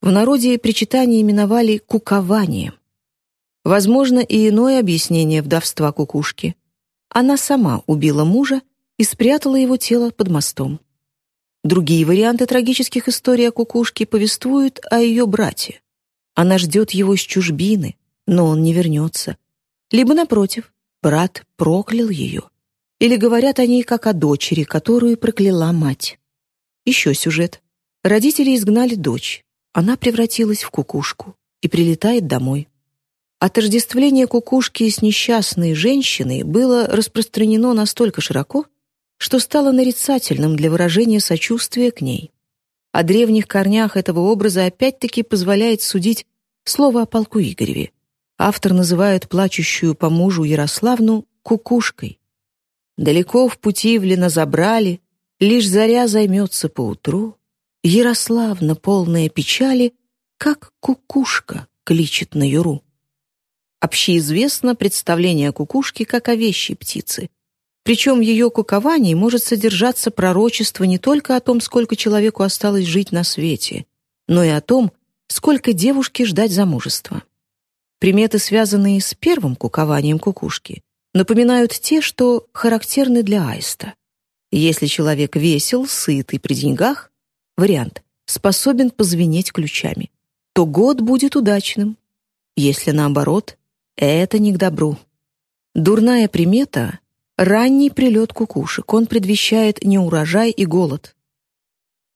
В народе причитание именовали кукованием. Возможно и иное объяснение вдовства кукушки. Она сама убила мужа и спрятала его тело под мостом. Другие варианты трагических историй о кукушке повествуют о ее брате. Она ждет его с чужбины, но он не вернется. Либо, напротив, брат проклял ее. Или говорят о ней как о дочери, которую прокляла мать. Еще сюжет. Родители изгнали дочь. Она превратилась в кукушку и прилетает домой. Отождествление кукушки с несчастной женщиной было распространено настолько широко, что стало нарицательным для выражения сочувствия к ней. О древних корнях этого образа опять-таки позволяет судить слово о полку Игореве. Автор называет плачущую по мужу Ярославну кукушкой. Далеко в пути в забрали, лишь заря займется поутру. Ярославна, полная печали, как кукушка кличет на юру. Общеизвестно представление о кукушке как о вещи птицы. Причем в ее куковании может содержаться пророчество не только о том, сколько человеку осталось жить на свете, но и о том, сколько девушке ждать замужества. Приметы, связанные с первым кукованием кукушки, напоминают те, что характерны для аиста. Если человек весел, сыт и при деньгах, вариант, способен позвенеть ключами, то год будет удачным. Если наоборот, это не к добру. Дурная примета — ранний прилет кукушек. Он предвещает неурожай и голод.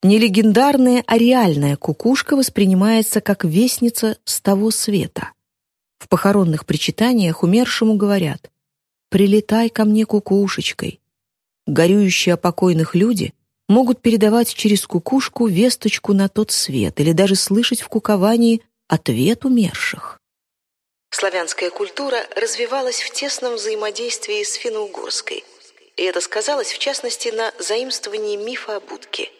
Не легендарная, а реальная кукушка воспринимается как вестница с того света. В похоронных причитаниях умершему говорят «Прилетай ко мне кукушечкой». Горюющие о покойных люди могут передавать через кукушку весточку на тот свет или даже слышать в куковании ответ умерших. Славянская культура развивалась в тесном взаимодействии с финно-угорской, и это сказалось, в частности, на заимствовании мифа о будке.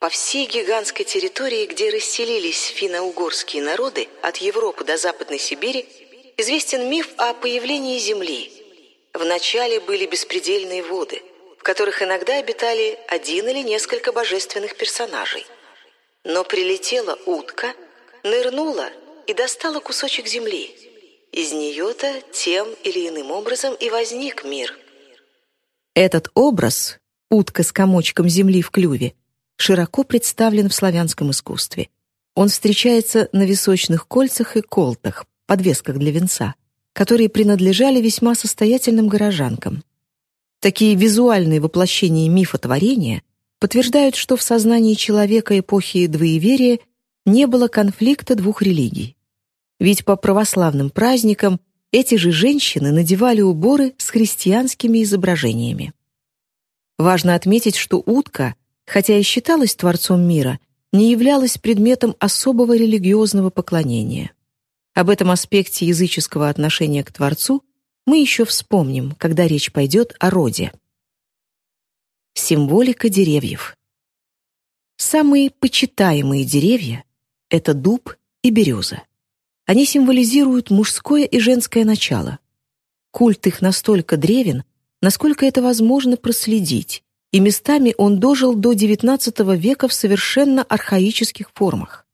По всей гигантской территории, где расселились финно-угорские народы от Европы до Западной Сибири, известен миф о появлении Земли. Вначале были беспредельные воды, в которых иногда обитали один или несколько божественных персонажей. Но прилетела утка, нырнула и достала кусочек земли – из нее-то тем или иным образом и возник мир. Этот образ, утка с комочком земли в клюве, широко представлен в славянском искусстве. Он встречается на височных кольцах и колтах, подвесках для венца, которые принадлежали весьма состоятельным горожанкам. Такие визуальные воплощения мифотворения подтверждают, что в сознании человека эпохи двоеверия не было конфликта двух религий. Ведь по православным праздникам эти же женщины надевали уборы с христианскими изображениями. Важно отметить, что утка, хотя и считалась творцом мира, не являлась предметом особого религиозного поклонения. Об этом аспекте языческого отношения к Творцу мы еще вспомним, когда речь пойдет о роде. Символика деревьев. Самые почитаемые деревья — это дуб и береза. Они символизируют мужское и женское начало. Культ их настолько древен, насколько это возможно проследить, и местами он дожил до XIX века в совершенно архаических формах.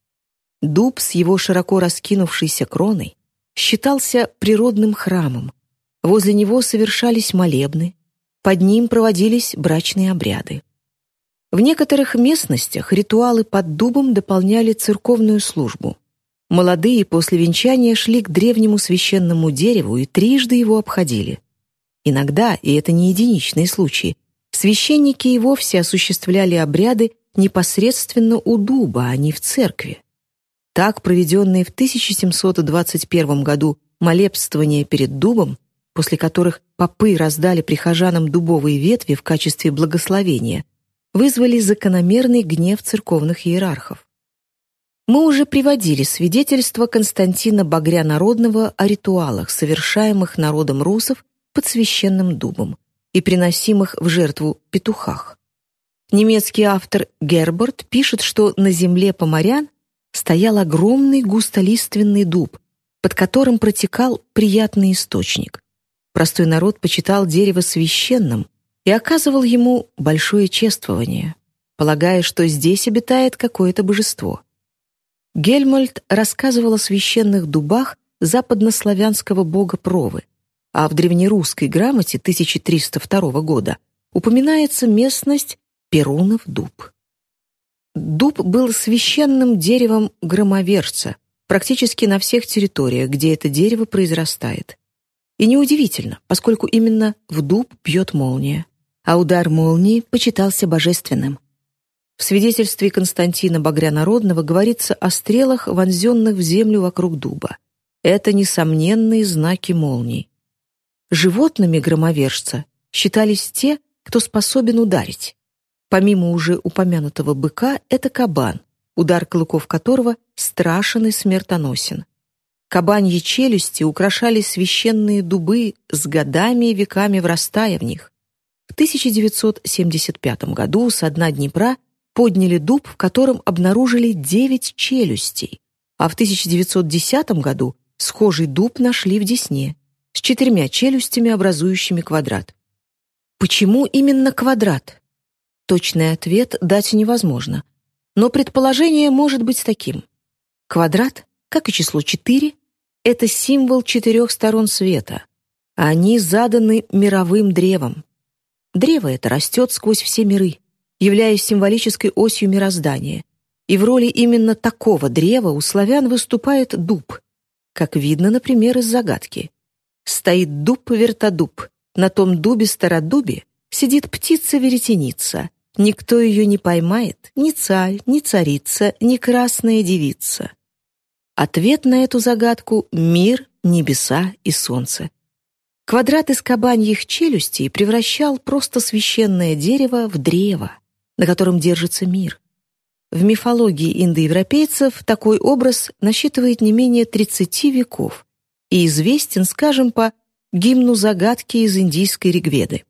Дуб с его широко раскинувшейся кроной считался природным храмом. Возле него совершались молебны, под ним проводились брачные обряды. В некоторых местностях ритуалы под дубом дополняли церковную службу. Молодые после венчания шли к древнему священному дереву и трижды его обходили. Иногда, и это не единичные случаи, священники и вовсе осуществляли обряды непосредственно у дуба, а не в церкви. Так, проведенные в 1721 году молебствования перед дубом, после которых попы раздали прихожанам дубовые ветви в качестве благословения, вызвали закономерный гнев церковных иерархов. Мы уже приводили свидетельства Константина Багря Народного о ритуалах, совершаемых народом русов под священным дубом и приносимых в жертву петухах. Немецкий автор Герберт пишет, что на земле поморян стоял огромный густолиственный дуб, под которым протекал приятный источник. Простой народ почитал дерево священным, и оказывал ему большое чествование, полагая, что здесь обитает какое-то божество. Гельмольд рассказывал о священных дубах западнославянского бога Провы, а в древнерусской грамоте 1302 года упоминается местность Перунов дуб. Дуб был священным деревом громоверца практически на всех территориях, где это дерево произрастает. И неудивительно, поскольку именно в дуб бьет молния, а удар молнии почитался божественным. В свидетельстве Константина Багрянародного говорится о стрелах, вонзенных в землю вокруг дуба. Это несомненные знаки молний. Животными громовержца считались те, кто способен ударить. Помимо уже упомянутого быка, это кабан, удар клыков которого страшен и смертоносен. Кабаньи челюсти украшали священные дубы с годами и веками врастая в них. В 1975 году со дна Днепра подняли дуб, в котором обнаружили девять челюстей, а в 1910 году схожий дуб нашли в Десне с четырьмя челюстями, образующими квадрат. Почему именно квадрат? Точный ответ дать невозможно, но предположение может быть таким. Квадрат, как и число 4, это символ четырех сторон света, они заданы мировым древом. Древо это растет сквозь все миры, являясь символической осью мироздания. И в роли именно такого древа у славян выступает дуб, как видно, например, из загадки. Стоит дуб-вертодуб, на том дубе-стародубе сидит птица-веретеница. Никто ее не поймает, ни царь, ни царица, ни красная девица. Ответ на эту загадку — мир, небеса и солнце. Квадрат из кабаньих челюстей превращал просто священное дерево в древо на котором держится мир. В мифологии индоевропейцев такой образ насчитывает не менее 30 веков и известен, скажем, по гимну загадки из индийской ригведы.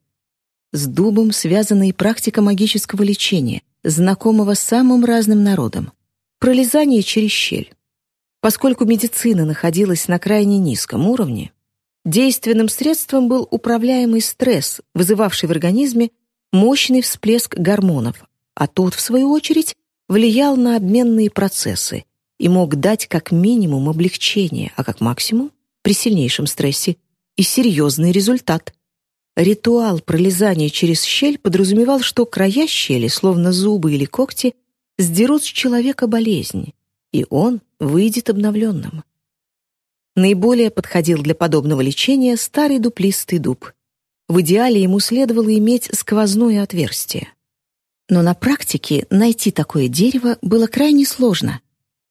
С дубом связана и практика магического лечения, знакомого самым разным народам. Пролезание через щель. Поскольку медицина находилась на крайне низком уровне, действенным средством был управляемый стресс, вызывавший в организме мощный всплеск гормонов, а тот, в свою очередь, влиял на обменные процессы и мог дать как минимум облегчение, а как максимум, при сильнейшем стрессе, и серьезный результат. Ритуал пролезания через щель подразумевал, что края щели, словно зубы или когти, сдерут с человека болезнь, и он выйдет обновленным. Наиболее подходил для подобного лечения старый дуплистый дуб. В идеале ему следовало иметь сквозное отверстие. Но на практике найти такое дерево было крайне сложно,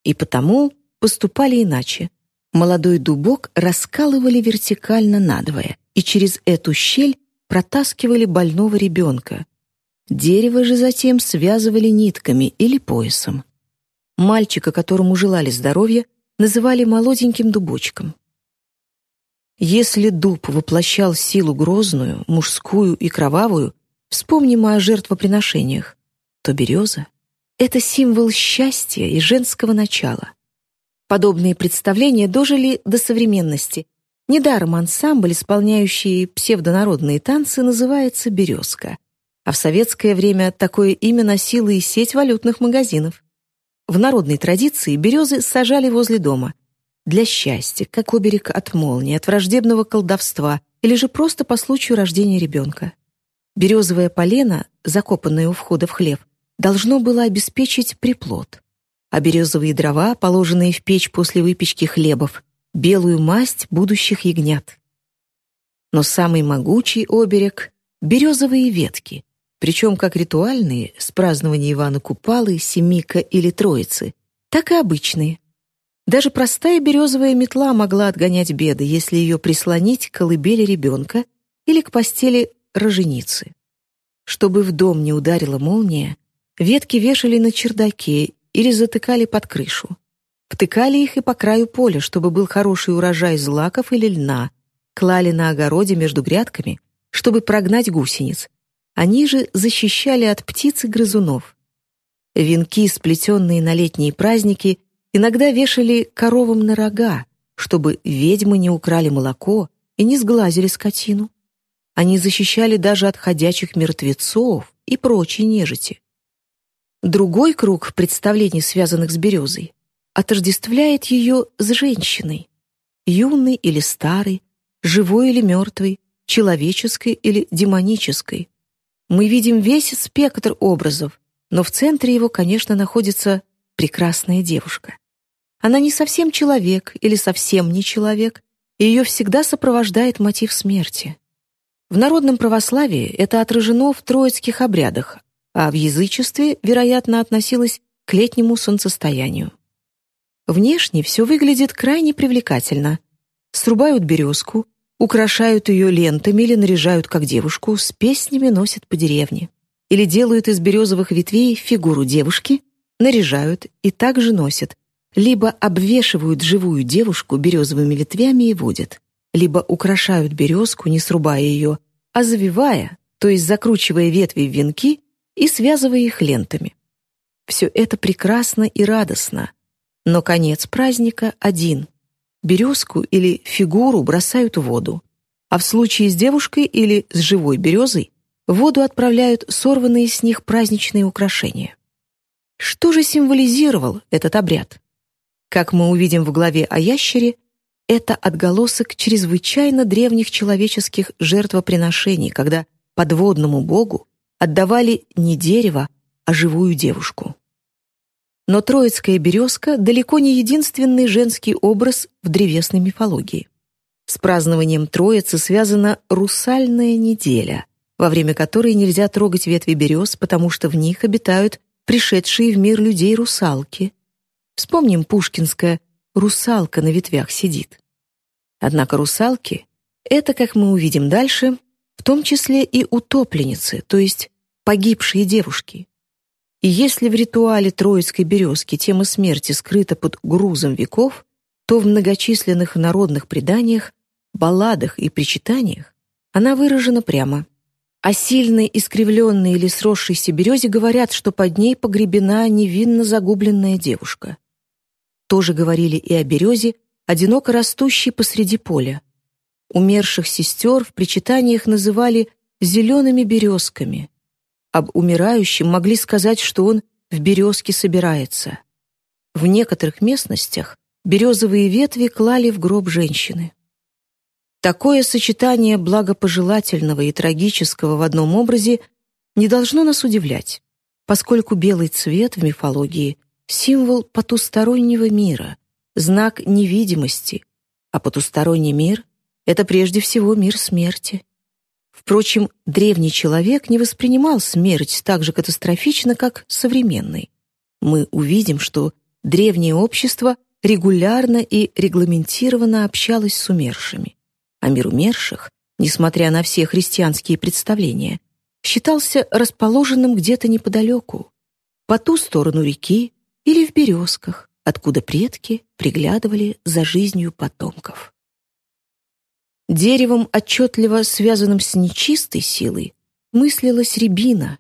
и потому поступали иначе. Молодой дубок раскалывали вертикально надвое, и через эту щель протаскивали больного ребенка. Дерево же затем связывали нитками или поясом. Мальчика, которому желали здоровья, называли молоденьким дубочком. Если дуб воплощал силу грозную, мужскую и кровавую, вспомним о жертвоприношениях, то береза — это символ счастья и женского начала. Подобные представления дожили до современности. Недаром ансамбль, исполняющий псевдонародные танцы, называется «Березка». А в советское время такое имя носила и сеть валютных магазинов. В народной традиции березы сажали возле дома — для счастья, как оберег от молнии, от враждебного колдовства или же просто по случаю рождения ребенка. Березовое полено, закопанное у входа в хлев, должно было обеспечить приплод, а березовые дрова, положенные в печь после выпечки хлебов, белую масть будущих ягнят. Но самый могучий оберег — березовые ветки, причем как ритуальные, с празднования Ивана Купалы, Семика или Троицы, так и обычные, даже простая березовая метла могла отгонять беды, если ее прислонить к колыбели ребенка или к постели роженицы. Чтобы в дом не ударила молния, ветки вешали на чердаке или затыкали под крышу. Втыкали их и по краю поля, чтобы был хороший урожай злаков или льна, клали на огороде между грядками, чтобы прогнать гусениц. Они же защищали от птиц и грызунов. Венки, сплетенные на летние праздники, Иногда вешали коровам на рога, чтобы ведьмы не украли молоко и не сглазили скотину. Они защищали даже от ходячих мертвецов и прочей нежити. Другой круг представлений, связанных с березой, отождествляет ее с женщиной. Юной или старой, живой или мертвой, человеческой или демонической. Мы видим весь спектр образов, но в центре его, конечно, находится прекрасная девушка. Она не совсем человек или совсем не человек, и ее всегда сопровождает мотив смерти. В народном православии это отражено в троицких обрядах, а в язычестве, вероятно, относилось к летнему солнцестоянию. Внешне все выглядит крайне привлекательно. Срубают березку, украшают ее лентами или наряжают как девушку, с песнями носят по деревне. Или делают из березовых ветвей фигуру девушки, наряжают и также носят. Либо обвешивают живую девушку березовыми ветвями и водят. Либо украшают березку, не срубая ее, а завивая, то есть закручивая ветви в венки и связывая их лентами. Все это прекрасно и радостно, но конец праздника один березку или фигуру бросают в воду, а в случае с девушкой или с живой березой в воду отправляют сорванные с них праздничные украшения. Что же символизировал этот обряд? Как мы увидим в главе о ящере, это отголосок чрезвычайно древних человеческих жертвоприношений, когда подводному богу отдавали не дерево, а живую девушку. Но троицкая березка далеко не единственный женский образ в древесной мифологии. С празднованием Троицы связана русальная неделя, во время которой нельзя трогать ветви берез, потому что в них обитают пришедшие в мир людей русалки. Вспомним пушкинское «русалка на ветвях сидит». Однако русалки — это, как мы увидим дальше, в том числе и утопленницы, то есть погибшие девушки. И если в ритуале Троицкой березки тема смерти скрыта под грузом веков, то в многочисленных народных преданиях, балладах и причитаниях она выражена прямо. О сильной, искривленной или сросшейся березе говорят, что под ней погребена невинно загубленная девушка. Тоже говорили и о березе, одиноко растущей посреди поля. Умерших сестер в причитаниях называли «зелеными березками», об умирающем могли сказать, что он в березке собирается. В некоторых местностях березовые ветви клали в гроб женщины. Такое сочетание благопожелательного и трагического в одном образе не должно нас удивлять, поскольку белый цвет в мифологии — символ потустороннего мира, знак невидимости, а потусторонний мир — это прежде всего мир смерти. Впрочем, древний человек не воспринимал смерть так же катастрофично, как современный. Мы увидим, что древнее общество регулярно и регламентированно общалось с умершими. А мир умерших, несмотря на все христианские представления, считался расположенным где-то неподалеку, по ту сторону реки или в березках, откуда предки приглядывали за жизнью потомков. Деревом, отчетливо связанным с нечистой силой, мыслилась рябина.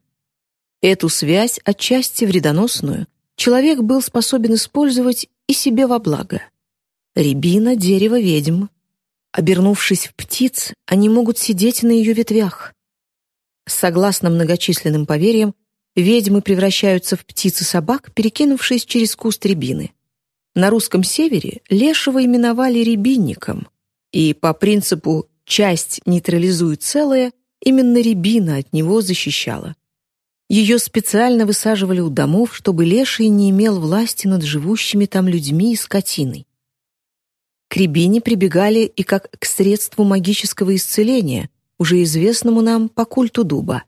Эту связь, отчасти вредоносную, человек был способен использовать и себе во благо. Рябина — дерево ведьм. Обернувшись в птиц, они могут сидеть на ее ветвях. Согласно многочисленным поверьям, ведьмы превращаются в птицы собак, перекинувшись через куст рябины. На русском севере лешего именовали рябинником, и по принципу «часть нейтрализует целое» именно рябина от него защищала. Ее специально высаживали у домов, чтобы леший не имел власти над живущими там людьми и скотиной. К рябине прибегали и как к средству магического исцеления, уже известному нам по культу дуба.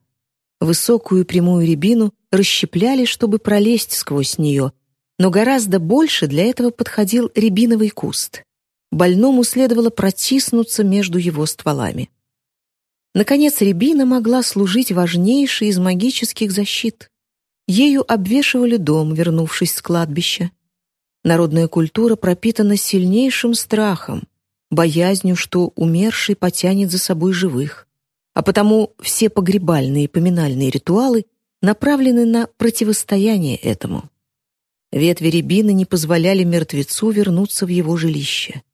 Высокую прямую рябину расщепляли, чтобы пролезть сквозь нее, но гораздо больше для этого подходил рябиновый куст больному следовало протиснуться между его стволами. Наконец, рябина могла служить важнейшей из магических защит. Ею обвешивали дом, вернувшись с кладбища. Народная культура пропитана сильнейшим страхом, боязнью, что умерший потянет за собой живых. А потому все погребальные и поминальные ритуалы направлены на противостояние этому. Ветви рябины не позволяли мертвецу вернуться в его жилище —